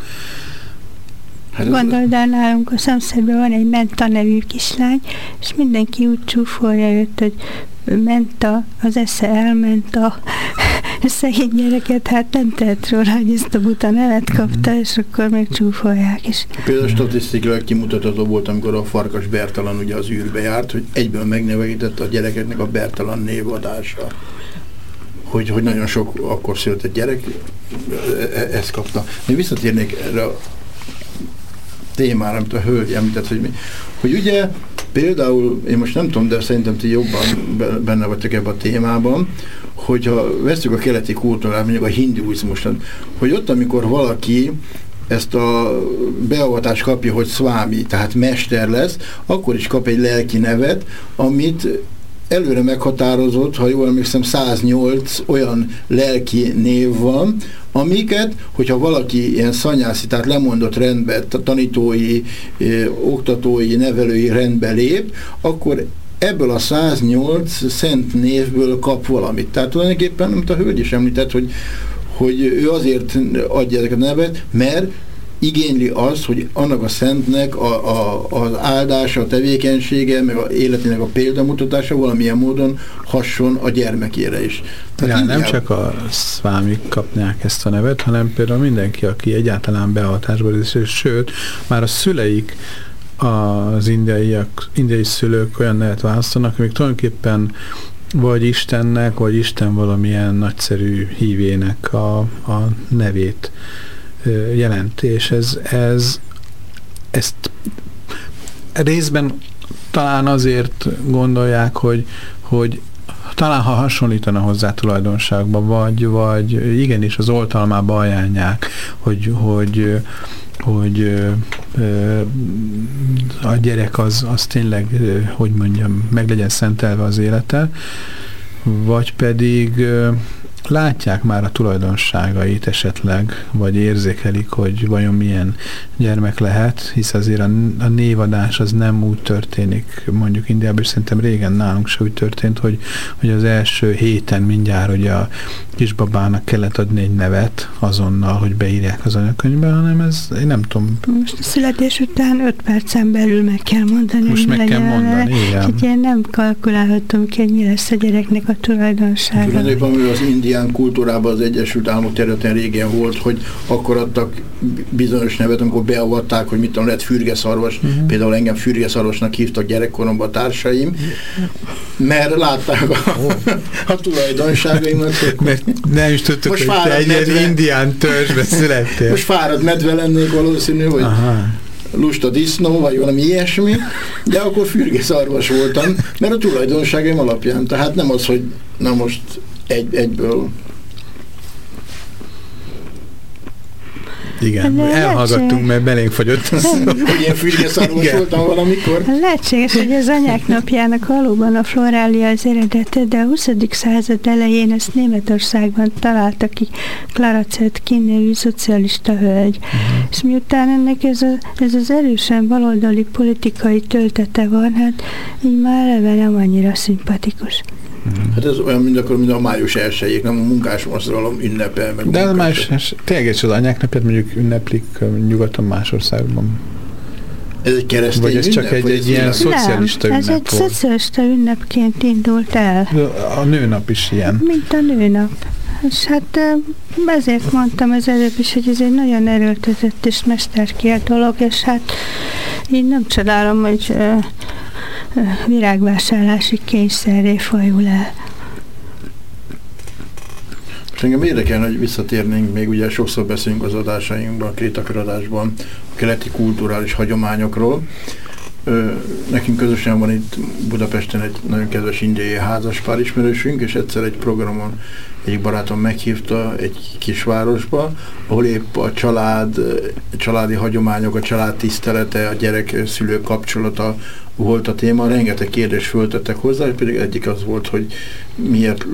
Hát Gondold el, nálunk a szomszédban van egy Menta nevű kislány, és mindenki úgy csúfolja őt, hogy Menta, az esze elment a *laughs* szegény gyereket, hát nem tehet róla, hogy ezt a buta nevet kapta, és akkor még csúfolják is. Például statisztikailag kimutatható volt, amikor a Farkas Bertalan ugye az űrbe járt, hogy egyből megnevegítette a gyerekeknek a Bertalan névadása. Hogy, hogy nagyon sok akkor született gyerek e- e- ezt kapta. Én visszatérnék erre témára, amit a hölgy említett, hogy, mi, hogy ugye például, én most nem tudom, de szerintem ti jobban be- benne vagytok ebben a témában, hogyha veszük a keleti kultúrát, mondjuk a hinduizmust, hogy ott, amikor valaki ezt a beavatást kapja, hogy szvámi, tehát mester lesz, akkor is kap egy lelki nevet, amit előre meghatározott, ha jól emlékszem, 108 olyan lelki név van, amiket, hogyha valaki ilyen szanyászi, tehát lemondott rendbe, ta- tanítói, oktatói, nevelői rendbe lép, akkor ebből a 108 szent névből kap valamit. Tehát tulajdonképpen, amit a hölgy is említett, hogy, hogy ő azért adja ezeket a nevet, mert igényli az, hogy annak a szentnek a, a, az áldása, a tevékenysége, meg a életének a példamutatása valamilyen módon hasson a gyermekére is. Ja, nem csak a szvámik kapnák ezt a nevet, hanem például mindenki, aki egyáltalán beavatásban részt, és sőt, már a szüleik, az indiaiak, indiai szülők olyan nevet választanak, amik tulajdonképpen vagy Istennek, vagy Isten valamilyen nagyszerű hívének a, a nevét ö, jelenti, és ez, ez ezt részben talán azért gondolják, hogy, hogy talán ha hasonlítana hozzá tulajdonságban, vagy, vagy igenis az oltalmába ajánlják, hogy, hogy, hogy a gyerek az, az tényleg, hogy mondjam, meg legyen szentelve az élete, vagy pedig látják már a tulajdonságait esetleg, vagy érzékelik, hogy vajon milyen gyermek lehet, hisz azért a, a névadás az nem úgy történik, mondjuk Indiában, és szerintem régen nálunk se úgy történt, hogy, hogy az első héten mindjárt, hogy a kisbabának kellett adni egy nevet azonnal, hogy beírják az anyakönyvbe, hanem ez, én nem tudom. Most a születés után 5 percen belül meg kell mondani. Most meg kell mondani, igen. Úgyhogy én nem kalkulálhatom ki, hogy mi lesz a gyereknek a tulajdonsága. Tulajdonképpen az indián kultúrában az Egyesült Államok területen régen volt, hogy akkor adtak bizonyos nevet, amikor beavatták, hogy mit tudom, lett fürgeszarvas, uh-huh. például engem fürgeszarvasnak hívtak gyerekkoromban a társaim, mert látták a, oh. a tulajdonságaimat. Mert nem is tudtuk, Most hogy te egy medve... indián törzsbe születtél. Most fáradt medve lennék valószínű, hogy Aha lusta disznó, vagy valami ilyesmi, de akkor fürgeszarvas voltam, mert a tulajdonságaim alapján. Tehát nem az, hogy na most egy, egyből Igen, De elhallgattunk, mert belénk fogyott a szó. Hogy ilyen függeszarvos voltam valamikor. Lehetséges, hogy az anyák napjának valóban a florália az eredete, de a 20. század elején ezt Németországban találta ki Clara Zetkin nevű szocialista hölgy. Uh-huh. És miután ennek ez, a, ez az erősen baloldali politikai töltete van, hát így már eleve nem annyira szimpatikus. Mm. Hát ez olyan, mint akkor, mint a május elsőjék, nem a munkás mozgalom ünnepe. Meg De a május, tényleg az anyák napját mondjuk ünneplik nyugaton más országban. Ez egy keresztény Vagy ez ünnep, csak egy, egy ilyen nem, szocialista nem, ünnep ez egy volt. szocialista ünnepként indult el. A nőnap is ilyen. Mint a nőnap. És hát ezért mondtam az előbb is, hogy ez egy nagyon erőltetett és mesterkélt dolog, és hát én nem csodálom, hogy virágvásárlási kényszerré fajul el. És engem érdekel, hogy visszatérnénk, még ugye sokszor beszélünk az adásainkban, a krétakörödásban a keleti kulturális hagyományokról. Ö, nekünk közösen van itt Budapesten egy nagyon kedves indiai házaspár ismerősünk, és egyszer egy programon egyik barátom meghívta egy kisvárosba, ahol épp a család, családi hagyományok, a család tisztelete, a gyerek-szülő kapcsolata volt a téma, rengeteg kérdés föltettek hozzá, és pedig egyik az volt, hogy miért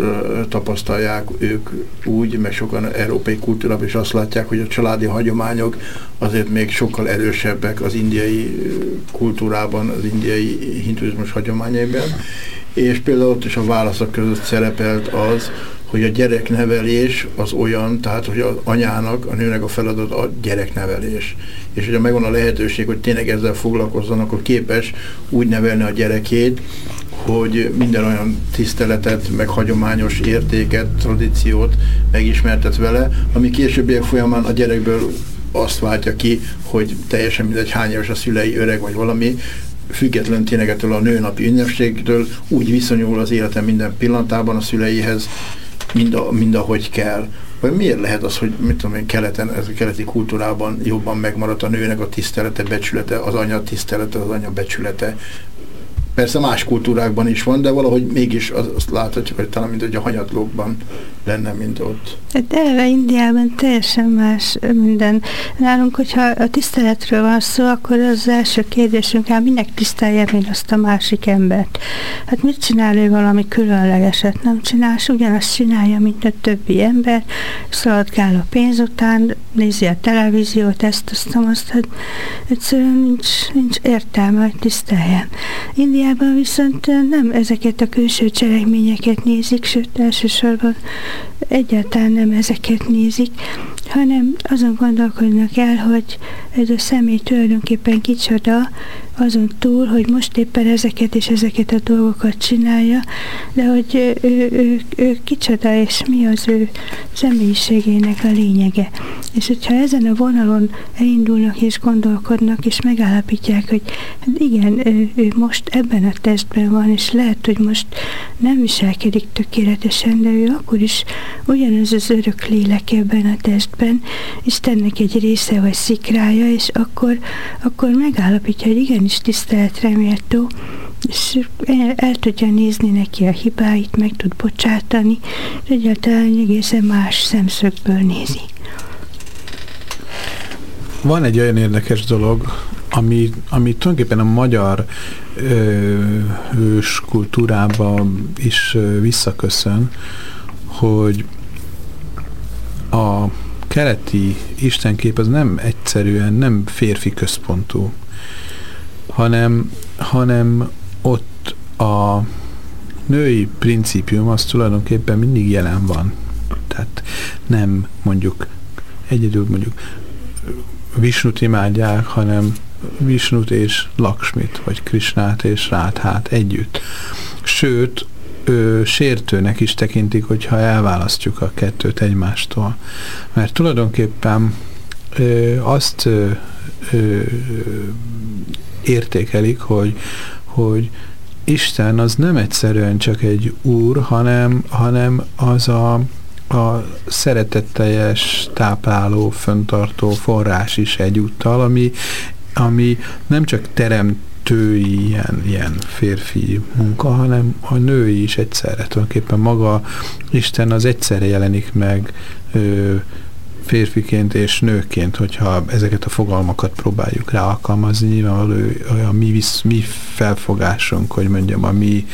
tapasztalják ők úgy, meg sokan európai kultúrában is azt látják, hogy a családi hagyományok azért még sokkal erősebbek az indiai kultúrában, az indiai hinduizmus hagyományaiban, és például ott is a válaszok között szerepelt az, hogy a gyereknevelés az olyan, tehát hogy az anyának, a nőnek a feladat a gyereknevelés. És hogyha megvan a lehetőség, hogy tényleg ezzel foglalkozzon, akkor képes úgy nevelni a gyerekét, hogy minden olyan tiszteletet, meg hagyományos értéket, tradíciót megismertet vele, ami későbbiek folyamán a gyerekből azt váltja ki, hogy teljesen mindegy hány éves a szülei, öreg vagy valami, független tényleg ettől a nőnapi ünnepségtől úgy viszonyul az élete minden pillanatában a szüleihez, mind, a, mind ahogy kell. Vagy miért lehet az, hogy mit tudom én, keleten, ez a keleti kultúrában jobban megmaradt a nőnek a tisztelete, becsülete, az anya tisztelete, az anya becsülete, Persze más kultúrákban is van, de valahogy mégis azt láthatjuk, hogy talán mint hogy a hanyatlókban lenne, mint ott. Hát eleve Indiában teljesen más minden. Nálunk, hogyha a tiszteletről van szó, akkor az első kérdésünk, hát minek tiszteljem én azt a másik embert? Hát mit csinál ő valami különlegeset? Nem csinál, ugyanazt csinálja, mint a többi ember, szaladgál a pénz után, nézi a televíziót, ezt, azt, azt, hát egyszerűen nincs, nincs értelme, hogy tiszteljen. India Angliában viszont nem ezeket a külső cselekményeket nézik, sőt elsősorban egyáltalán nem ezeket nézik, hanem azon gondolkodnak el, hogy ez a személy tulajdonképpen kicsoda, azon túl, hogy most éppen ezeket és ezeket a dolgokat csinálja, de hogy ő, ő, ő, ő kicsoda és mi az ő személyiségének a lényege. És hogyha ezen a vonalon elindulnak és gondolkodnak, és megállapítják, hogy hát igen, ő, ő most ebben a testben van, és lehet, hogy most nem viselkedik tökéletesen, de ő akkor is ugyanaz az örök lélek ebben a testben, Istennek egy része vagy szikrája, és akkor, akkor megállapítja, hogy igenis tiszteletre méltó, és el, el tudja nézni neki a hibáit, meg tud bocsátani, és egyáltalán egészen más szemszögből nézi. Van egy olyan érdekes dolog, ami, ami tulajdonképpen a magyar ős kultúrába is visszaköszön, hogy a keleti istenkép az nem egyszerűen, nem férfi központú, hanem, hanem ott a női principium az tulajdonképpen mindig jelen van. Tehát nem mondjuk egyedül mondjuk Visnut imádják, hanem Visnut és Laksmit, vagy Krisnát és Ráthát együtt. Sőt, ö, sértőnek is tekintik, hogyha elválasztjuk a kettőt egymástól. Mert tulajdonképpen ö, azt ö, ö, értékelik, hogy, hogy Isten az nem egyszerűen csak egy úr, hanem, hanem az a, a szeretetteljes, tápláló, föntartó forrás is egyúttal, ami, ami nem csak teremtői ilyen, ilyen férfi munka, hanem a női is egyszerre. Tulajdonképpen maga Isten az egyszerre jelenik meg ö, férfiként és nőként, hogyha ezeket a fogalmakat próbáljuk rá alkalmazni, nyilvánvaló a mi, visz, mi felfogásunk, hogy mondjam, a mi,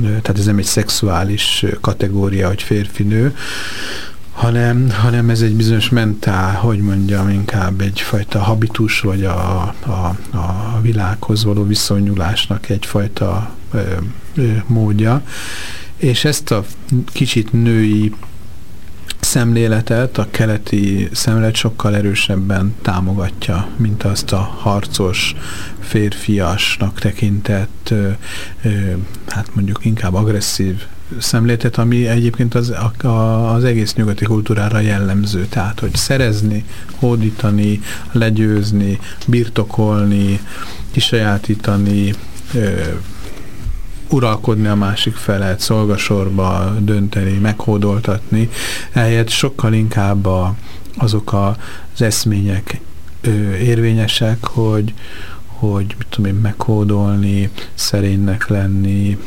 tehát ez nem egy szexuális kategória, hogy férfi-nő, hanem, hanem ez egy bizonyos mentál, hogy mondjam, inkább egyfajta habitus, vagy a, a, a világhoz való viszonyulásnak egyfajta ö, ö, módja. És ezt a kicsit női szemléletet a keleti szemlélet sokkal erősebben támogatja, mint azt a harcos, férfiasnak tekintett, hát mondjuk inkább agresszív szemléletet, ami egyébként az, a, az egész nyugati kultúrára jellemző. Tehát, hogy szerezni, hódítani, legyőzni, birtokolni, kisajátítani, uralkodni a másik felet, szolgasorba dönteni, meghódoltatni, ehelyett sokkal inkább a, azok a, az eszmények ö, érvényesek, hogy, hogy mit tudom én, meghódolni, szerénynek lenni,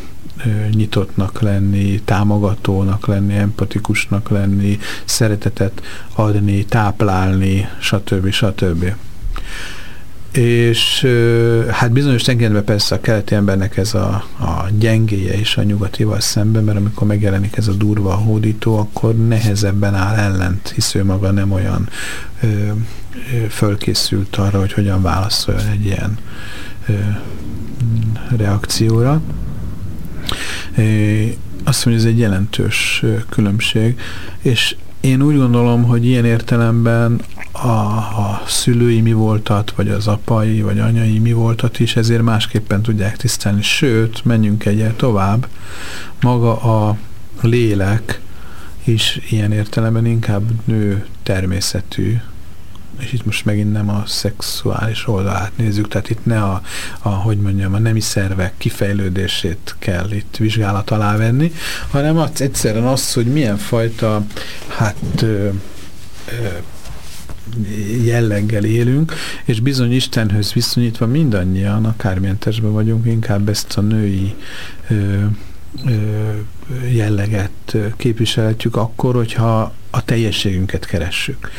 nyitottnak lenni, támogatónak lenni, empatikusnak lenni, szeretetet adni, táplálni, stb. stb és hát bizonyos tekintetben persze a keleti embernek ez a, a gyengéje is a nyugatival szemben, mert amikor megjelenik ez a durva hódító, akkor nehezebben áll ellent, hisz ő maga nem olyan ö, ö, fölkészült arra, hogy hogyan válaszoljon egy ilyen ö, reakcióra. É, azt mondja, ez egy jelentős különbség, és én úgy gondolom, hogy ilyen értelemben a, a szülői mi voltat, vagy az apai, vagy anyai mi voltat is, ezért másképpen tudják tisztelni. Sőt, menjünk egyet tovább, maga a lélek is ilyen értelemben inkább nő természetű, és itt most megint nem a szexuális oldalát nézzük, tehát itt ne a, a hogy mondjam, a nemi szervek kifejlődését kell itt vizsgálat alá venni, hanem az, egyszerűen az, hogy milyen fajta hát ö, ö, jelleggel élünk, és bizony Istenhöz viszonyítva mindannyian, akármilyen testben vagyunk, inkább ezt a női ö, ö, jelleget képviselhetjük akkor, hogyha a teljességünket keressük.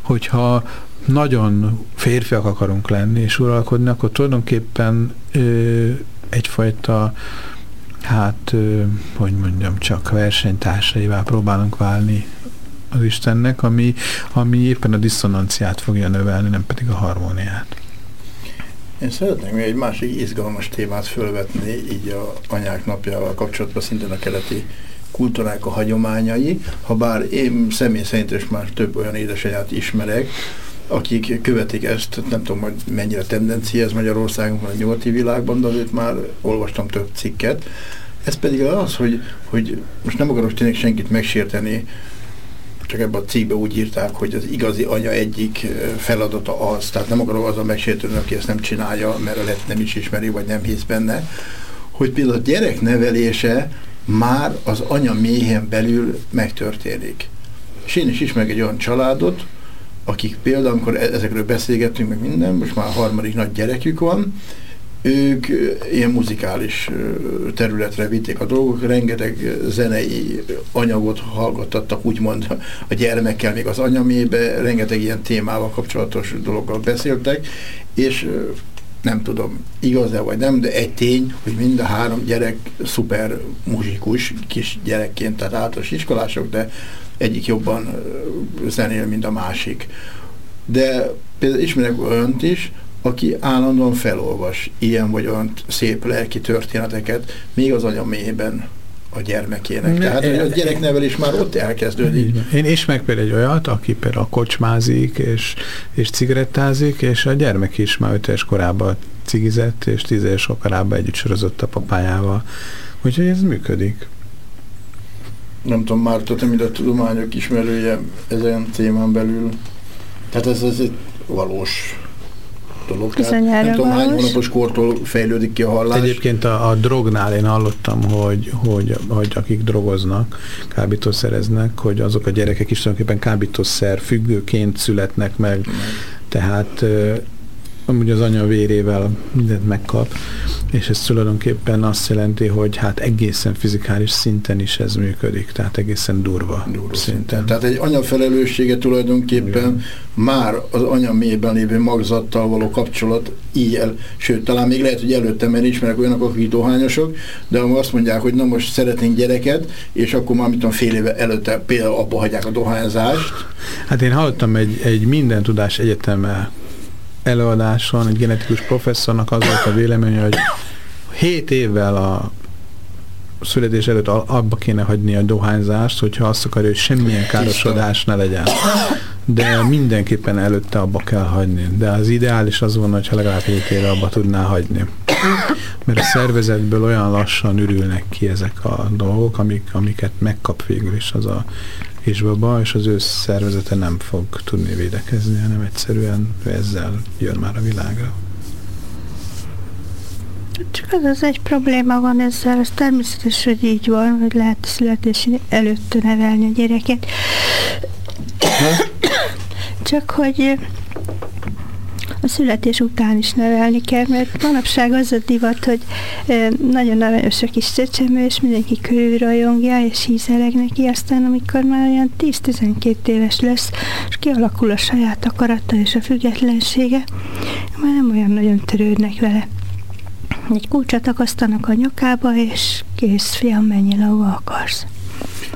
Hogyha nagyon férfiak akarunk lenni és uralkodni, akkor tulajdonképpen ö, egyfajta hát, ö, hogy mondjam, csak versenytársaivá próbálunk válni az Istennek, ami, ami éppen a diszonanciát fogja növelni, nem pedig a harmóniát. Én szeretnék még egy másik izgalmas témát fölvetni, így a anyák napjával kapcsolatban, szintén a keleti kultúrák a hagyományai, ha bár én személy szerint is már több olyan édesanyát ismerek, akik követik ezt, nem tudom, hogy mennyire tendencia ez Magyarországon, vagy a nyugati világban, de azért már olvastam több cikket. Ez pedig az, hogy, hogy most nem akarok tényleg senkit megsérteni, csak ebben a cikkben úgy írták, hogy az igazi anya egyik feladata az, tehát nem akarom azon megsérteni, aki ezt nem csinálja, mert lehet nem is ismeri, vagy nem hisz benne, hogy például a gyerek nevelése már az anya méhen belül megtörténik. És én is ismerek egy olyan családot, akik például, amikor e- ezekről beszélgettünk, meg minden, most már a harmadik nagy gyerekük van, ők ilyen muzikális területre vitték a dolgok, rengeteg zenei anyagot hallgattattak, úgymond a gyermekkel, még az anyamébe, rengeteg ilyen témával kapcsolatos dologgal beszéltek, és nem tudom, igaz-e vagy nem, de egy tény, hogy mind a három gyerek szuper muzsikus, kis gyerekként, tehát általános iskolások, de egyik jobban zenél, mint a másik. De például ismerek olyant is, aki állandóan felolvas ilyen vagy olyan szép lelki történeteket, még az anya mélyében a gyermekének. Ne, Tehát a gyereknevelés már ott elkezdődik. Én ismerek például egy olyat, aki például kocsmázik és, és cigarettázik, és a gyermek is már öt éves korában cigizett, és tíz éves korában együtt sorozott a papájával. Úgyhogy ez működik. Nem tudom, már te, mint a tudományok ismerője ezen témán belül. Tehát ez, ez egy valós dolog. Tehát nem tudom, hány hónapos kortól fejlődik ki a hallás. Egyébként a, a drognál én hallottam, hogy, hogy, hogy akik drogoznak, kábítószereznek, hogy azok a gyerekek is tulajdonképpen kábítószer függőként születnek meg. meg. Tehát amúgy az anya vérével mindent megkap, és ez tulajdonképpen azt jelenti, hogy hát egészen fizikális szinten is ez működik, tehát egészen durva, durva szinten. szinten. Tehát egy anya felelőssége tulajdonképpen Igen. már az anya mélyben lévő magzattal való kapcsolat ilyen, sőt, talán még lehet, hogy előtte, mert ismerek olyanok, akik dohányosok, de azt mondják, hogy na most szeretnénk gyereket, és akkor már mit tudom, fél éve előtte például abba hagyják a dohányzást. Hát én hallottam egy, egy minden tudás egyetemmel előadáson egy genetikus professzornak az volt a véleménye, hogy 7 évvel a születés előtt abba kéne hagyni a dohányzást, hogyha azt akarja, hogy semmilyen károsodás ne legyen. De mindenképpen előtte abba kell hagyni. De az ideális az volna, hogyha legalább 7 éve abba tudná hagyni. Mert a szervezetből olyan lassan ürülnek ki ezek a dolgok, amik, amiket megkap végül is az a kisbaba, és az ő szervezete nem fog tudni védekezni, hanem egyszerűen ezzel jön már a világra. Csak az az egy probléma van ezzel, az természetes, hogy így van, hogy lehet születési előtt nevelni a gyereket. Csak hogy a születés után is nevelni kell, mert manapság az a divat, hogy nagyon aranyos a kis csecsemő, és mindenki körülrajongja, és hízeleg neki, aztán amikor már olyan 10-12 éves lesz, és kialakul a saját akarata és a függetlensége, már nem olyan nagyon törődnek vele. Egy kulcsot akasztanak a nyakába, és kész, fiam, mennyi ahova akarsz.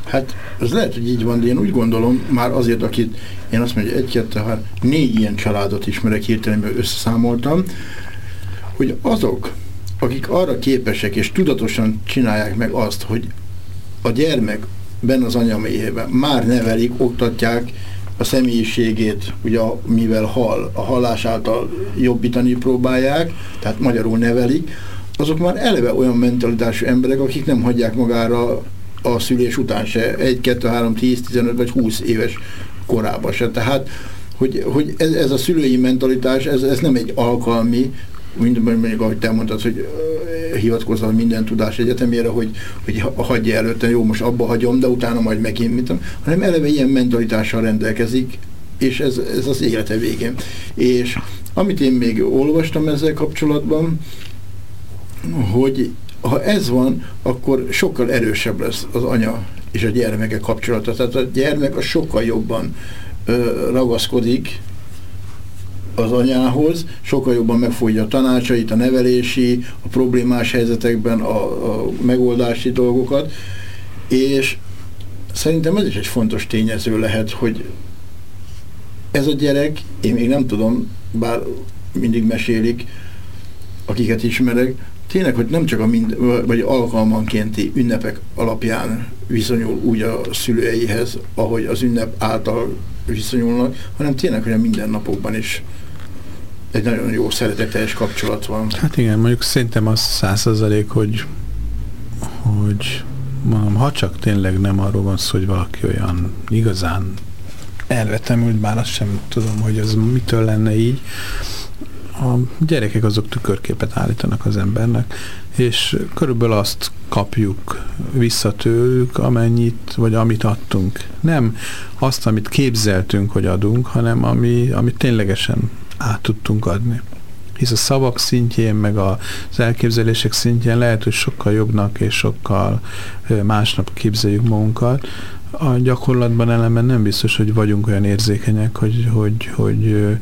Hát ez lehet, hogy így van, de én úgy gondolom, már azért, akit én azt mondja, egy, kettő, három, négy ilyen családot ismerek hirtelenben összeszámoltam, hogy azok, akik arra képesek és tudatosan csinálják meg azt, hogy a gyermek benne az anyaméjében már nevelik, oktatják a személyiségét, ugye mivel hal, a hallás által jobbítani próbálják, tehát magyarul nevelik, azok már eleve olyan mentalitású emberek, akik nem hagyják magára a szülés után se, 1, 2, 3, 10, 15 vagy 20 éves korában se. Tehát, hogy, hogy ez, ez a szülői mentalitás, ez, ez nem egy alkalmi, mint mondjuk, ahogy te mondtad, hogy hivatkozol minden tudás egyetemére, hogy, hogy hagyja előtte, jó, most abba hagyom, de utána majd megint, mit hanem eleve ilyen mentalitással rendelkezik, és ez, ez az élete végén. És amit én még olvastam ezzel kapcsolatban, hogy ha ez van, akkor sokkal erősebb lesz az anya és a gyermeke kapcsolata. Tehát a gyermek a sokkal jobban ö, ragaszkodik az anyához, sokkal jobban megfogja a tanácsait, a nevelési, a problémás helyzetekben a, a megoldási dolgokat, és szerintem ez is egy fontos tényező lehet, hogy ez a gyerek, én még nem tudom, bár mindig mesélik, akiket ismerek, tényleg, hogy nem csak a mind, vagy alkalmankénti ünnepek alapján viszonyul úgy a szülőeihez, ahogy az ünnep által viszonyulnak, hanem tényleg, hogy a mindennapokban is egy nagyon jó szereteteljes kapcsolat van. Hát igen, mondjuk szerintem az százalék, hogy, hogy mondom, ha csak tényleg nem arról van szó, hogy valaki olyan igazán elvetemült, bár azt sem tudom, hogy az mitől lenne így, a gyerekek azok tükörképet állítanak az embernek, és körülbelül azt kapjuk vissza tőlük, amennyit, vagy amit adtunk. Nem azt, amit képzeltünk, hogy adunk, hanem ami, amit ténylegesen át tudtunk adni. Hisz a szavak szintjén, meg az elképzelések szintjén lehet, hogy sokkal jobbnak és sokkal másnap képzeljük magunkat. A gyakorlatban ellenben nem biztos, hogy vagyunk olyan érzékenyek, hogy, hogy, hogy hogy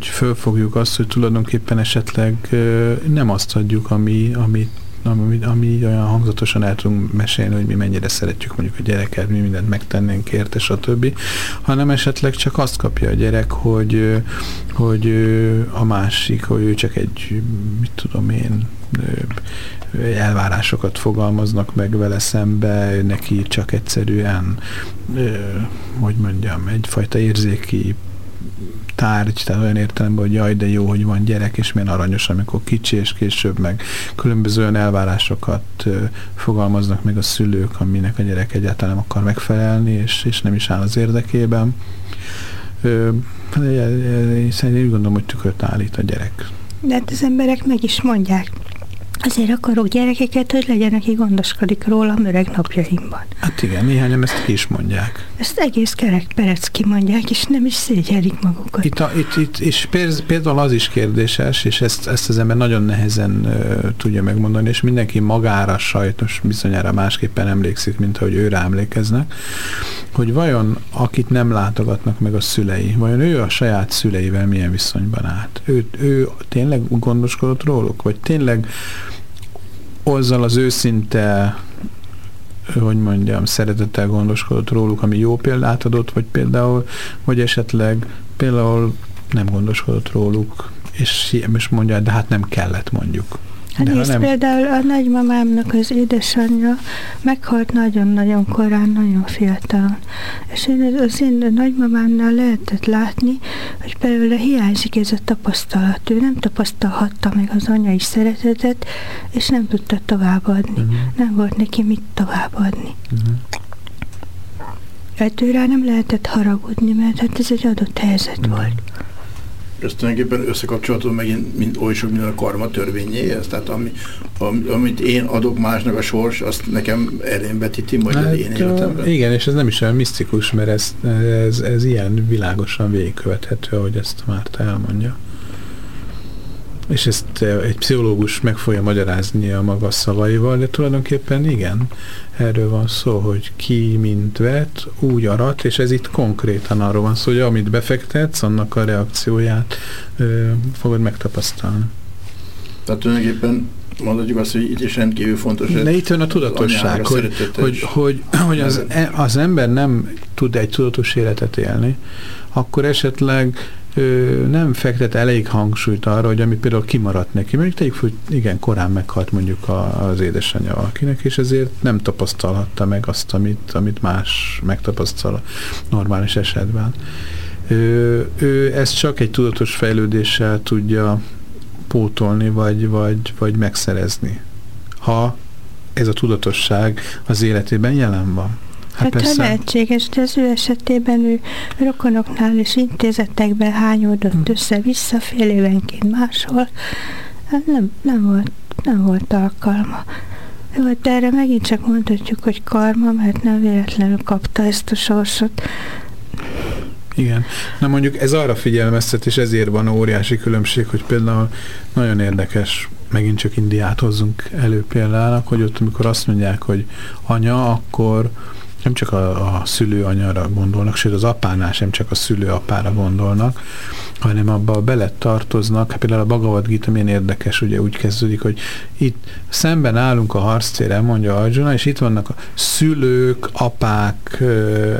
fölfogjuk azt, hogy tulajdonképpen esetleg nem azt adjuk, ami, ami, ami így olyan hangzatosan el tudunk mesélni, hogy mi mennyire szeretjük mondjuk a gyereket, mi mindent megtennénk érte, stb. hanem esetleg csak azt kapja a gyerek, hogy, hogy a másik, hogy ő csak egy, mit tudom én, elvárásokat fogalmaznak meg vele szembe, neki csak egyszerűen, hogy mondjam, egyfajta érzéki tárgy, tehát olyan értelemben, hogy jaj, de jó, hogy van gyerek, és milyen aranyos, amikor kicsi, és később meg különböző olyan elvárásokat fogalmaznak meg a szülők, aminek a gyerek egyáltalán nem akar megfelelni, és, és nem is áll az érdekében. Ö, szerintem úgy gondolom, hogy tükröt állít a gyerek. De hát az emberek meg is mondják, Azért akarok gyerekeket, hogy legyen, aki gondoskodik róla öreg napjaimban. Hát igen, néhányan ezt ki is mondják. Ezt egész kerek perec kimondják, és nem is szégyelik magukat. Itt, a, itt, itt és például az is kérdéses, és ezt, ezt az ember nagyon nehezen uh, tudja megmondani, és mindenki magára sajtos bizonyára másképpen emlékszik, mint ahogy őre emlékeznek, hogy vajon akit nem látogatnak meg a szülei, vajon ő a saját szüleivel milyen viszonyban állt? Ő, ő tényleg gondoskodott róluk? Vagy tényleg azzal az őszinte hogy mondjam, szeretettel gondoskodott róluk, ami jó példát adott, vagy például, vagy esetleg például nem gondoskodott róluk, és, és mondja, de hát nem kellett mondjuk. Hát nézd, nem... például a nagymamámnak az édesanyja meghalt nagyon-nagyon korán, nagyon fiatal. És én az én nagymamámnál lehetett látni, hogy belőle hiányzik ez a tapasztalat. Ő nem tapasztalhatta meg az anyai szeretetet, és nem tudta továbbadni. Uh-huh. Nem volt neki mit továbbadni. Uh-huh. Hát őrá nem lehetett haragudni, mert hát ez egy adott helyzet uh-huh. volt ez tulajdonképpen összekapcsolható megint mint, oly sok minden a karma törvényéhez, tehát ami, am, amit én adok másnak a sors, azt nekem elén vetíti majd hát, én életemben. Igen, és ez nem is olyan misztikus, mert ez, ez, ez ilyen világosan végigkövethető, ahogy ezt Márta elmondja. És ezt egy pszichológus meg fogja magyarázni a maga szavaival, de tulajdonképpen igen, erről van szó, hogy ki mint vet, úgy arat, és ez itt konkrétan arról van szó, hogy amit befektetsz, annak a reakcióját ö, fogod megtapasztalni. Tehát tulajdonképpen mondhatjuk azt, hogy itt is rendkívül fontos. De itt jön a tudatosság, hogy, hogy, hogy, hogy az, e, az ember nem tud egy tudatos életet élni, akkor esetleg nem fektet elég hangsúlyt arra, hogy ami például kimaradt neki. Mondjuk tegyük hogy igen, korán meghalt mondjuk a, az édesanyja valakinek, és ezért nem tapasztalhatta meg azt, amit, amit más megtapasztal normális esetben. Ő, ő ezt csak egy tudatos fejlődéssel tudja pótolni, vagy, vagy, vagy megszerezni. Ha ez a tudatosság az életében jelen van. Hát, hát persze. lehetséges, de az ő esetében ő rokonoknál és intézetekben hányódott hm. össze-vissza fél évenként máshol. Hát nem, nem, volt, nem volt alkalma. Jó, de erre megint csak mondhatjuk, hogy karma, mert nem véletlenül kapta ezt a sorsot. Igen. Na mondjuk ez arra figyelmeztet, és ezért van óriási különbség, hogy például nagyon érdekes, megint csak Indiát hozzunk elő példának, hogy ott amikor azt mondják, hogy anya, akkor nem csak a, a szülő anyára gondolnak, sőt az apánál sem csak a szülő apára gondolnak, hanem abba bele tartoznak, hát például a Bhagavad Gita milyen érdekes, ugye úgy kezdődik, hogy itt szemben állunk a harctéren, mondja Arjuna, és itt vannak a szülők, apák,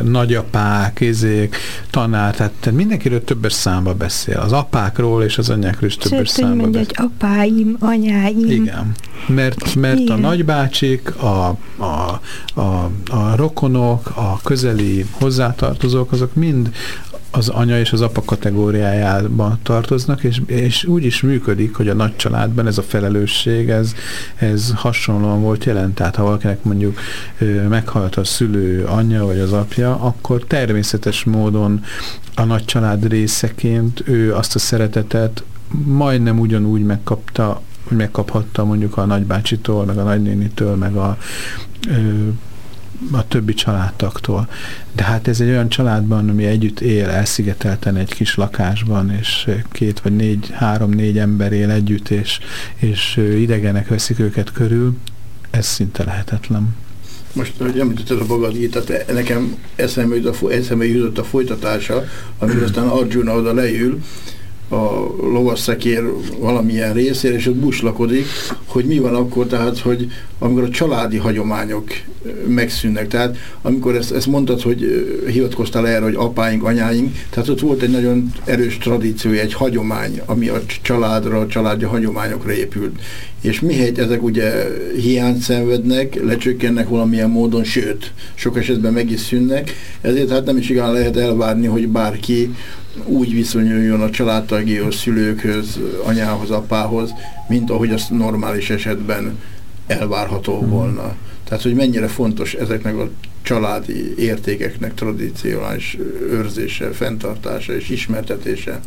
nagyapák, izék, tanár, tehát, mindenkiről többes számba beszél. Az apákról és az anyákról is többes Sőt, számba beszél. hogy apáim, anyáim. Igen, mert, mert Igen. a nagybácsik, a, a, a, a rokonok, a közeli hozzátartozók, azok mind az anya és az apa kategóriájában tartoznak, és, és úgy is működik, hogy a nagy családban ez a felelősség, ez, ez hasonlóan volt jelent. Tehát ha valakinek mondjuk meghalt a szülő anyja vagy az apja, akkor természetes módon a nagy család részeként ő azt a szeretetet majdnem ugyanúgy megkapta, megkaphatta mondjuk a nagybácsitól, meg a nagynénitől, meg a a többi családtaktól. De hát ez egy olyan családban, ami együtt él, elszigetelten egy kis lakásban, és két vagy négy, három-négy ember él együtt, és, és idegenek veszik őket körül, ez szinte lehetetlen. Most, hogy említetted a Bhagavad tehát nekem eszembe jutott, eszembe jutott a folytatása, amikor *clears throat* aztán Arjuna oda leül, a lovasszekér valamilyen részére, és ott buslakodik, hogy mi van akkor, tehát, hogy amikor a családi hagyományok megszűnnek, tehát amikor ezt, ezt mondtad, hogy hivatkoztál erre, hogy apáink, anyáink, tehát ott volt egy nagyon erős tradíció, egy hagyomány, ami a családra, a családja hagyományokra épült. És mihelyt ezek ugye hiányt szenvednek, lecsökkennek valamilyen módon, sőt, sok esetben meg is szűnnek, ezért hát nem is igazán lehet elvárni, hogy bárki úgy viszonyuljon a családtagihoz, szülőkhöz, anyához, apához, mint ahogy azt normális esetben elvárható hmm. volna. Tehát, hogy mennyire fontos ezeknek a családi értékeknek tradicionális őrzése, fenntartása és ismertetése.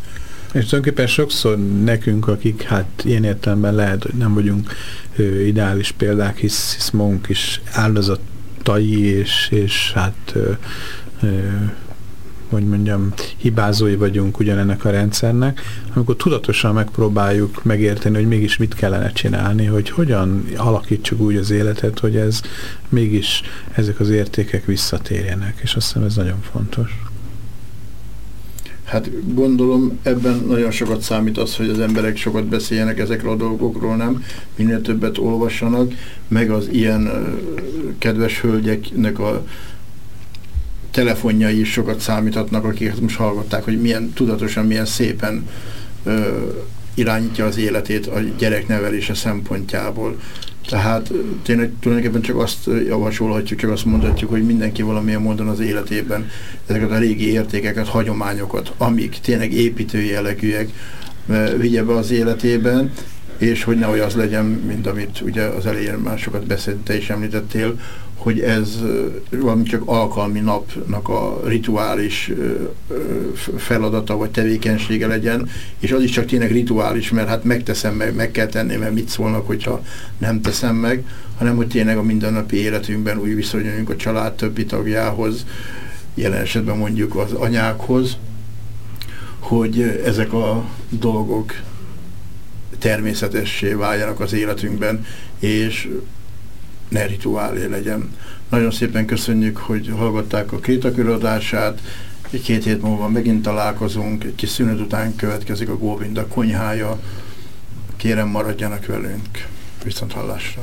És tulajdonképpen sokszor nekünk, akik hát ilyen értelemben lehet, hogy nem vagyunk ö, ideális példák, hisz, hisz magunk is áldozatai, és, és hát ö, ö, hogy mondjam, hibázói vagyunk ugyanennek a rendszernek, amikor tudatosan megpróbáljuk megérteni, hogy mégis mit kellene csinálni, hogy hogyan alakítsuk úgy az életet, hogy ez mégis ezek az értékek visszatérjenek, és azt hiszem ez nagyon fontos. Hát gondolom ebben nagyon sokat számít az, hogy az emberek sokat beszéljenek ezekről a dolgokról, nem? Minél többet olvassanak, meg az ilyen kedves hölgyeknek a telefonjai is sokat számíthatnak, akik most hallgatták, hogy milyen tudatosan, milyen szépen ö, irányítja az életét a gyereknevelése szempontjából. Tehát tényleg tulajdonképpen csak azt javasolhatjuk, csak azt mondhatjuk, hogy mindenki valamilyen módon az életében ezeket a régi értékeket, hagyományokat, amik tényleg építő jellegűek, vigye be az életében, és hogy nehogy az legyen, mint amit ugye az elején már sokat beszélt, te is említettél, hogy ez valami csak alkalmi napnak a rituális feladata vagy tevékenysége legyen, és az is csak tényleg rituális, mert hát megteszem meg, meg kell tenni, mert mit szólnak, hogyha nem teszem meg, hanem hogy tényleg a mindennapi életünkben úgy viszonyuljunk a család többi tagjához, jelen esetben mondjuk az anyákhoz, hogy ezek a dolgok természetessé váljanak az életünkben, és ne rituálé legyen. Nagyon szépen köszönjük, hogy hallgatták a kétaköröadását. Egy két hét múlva megint találkozunk, egy kis szünet után következik a Góvinda konyhája. Kérem maradjanak velünk. Viszont hallásra.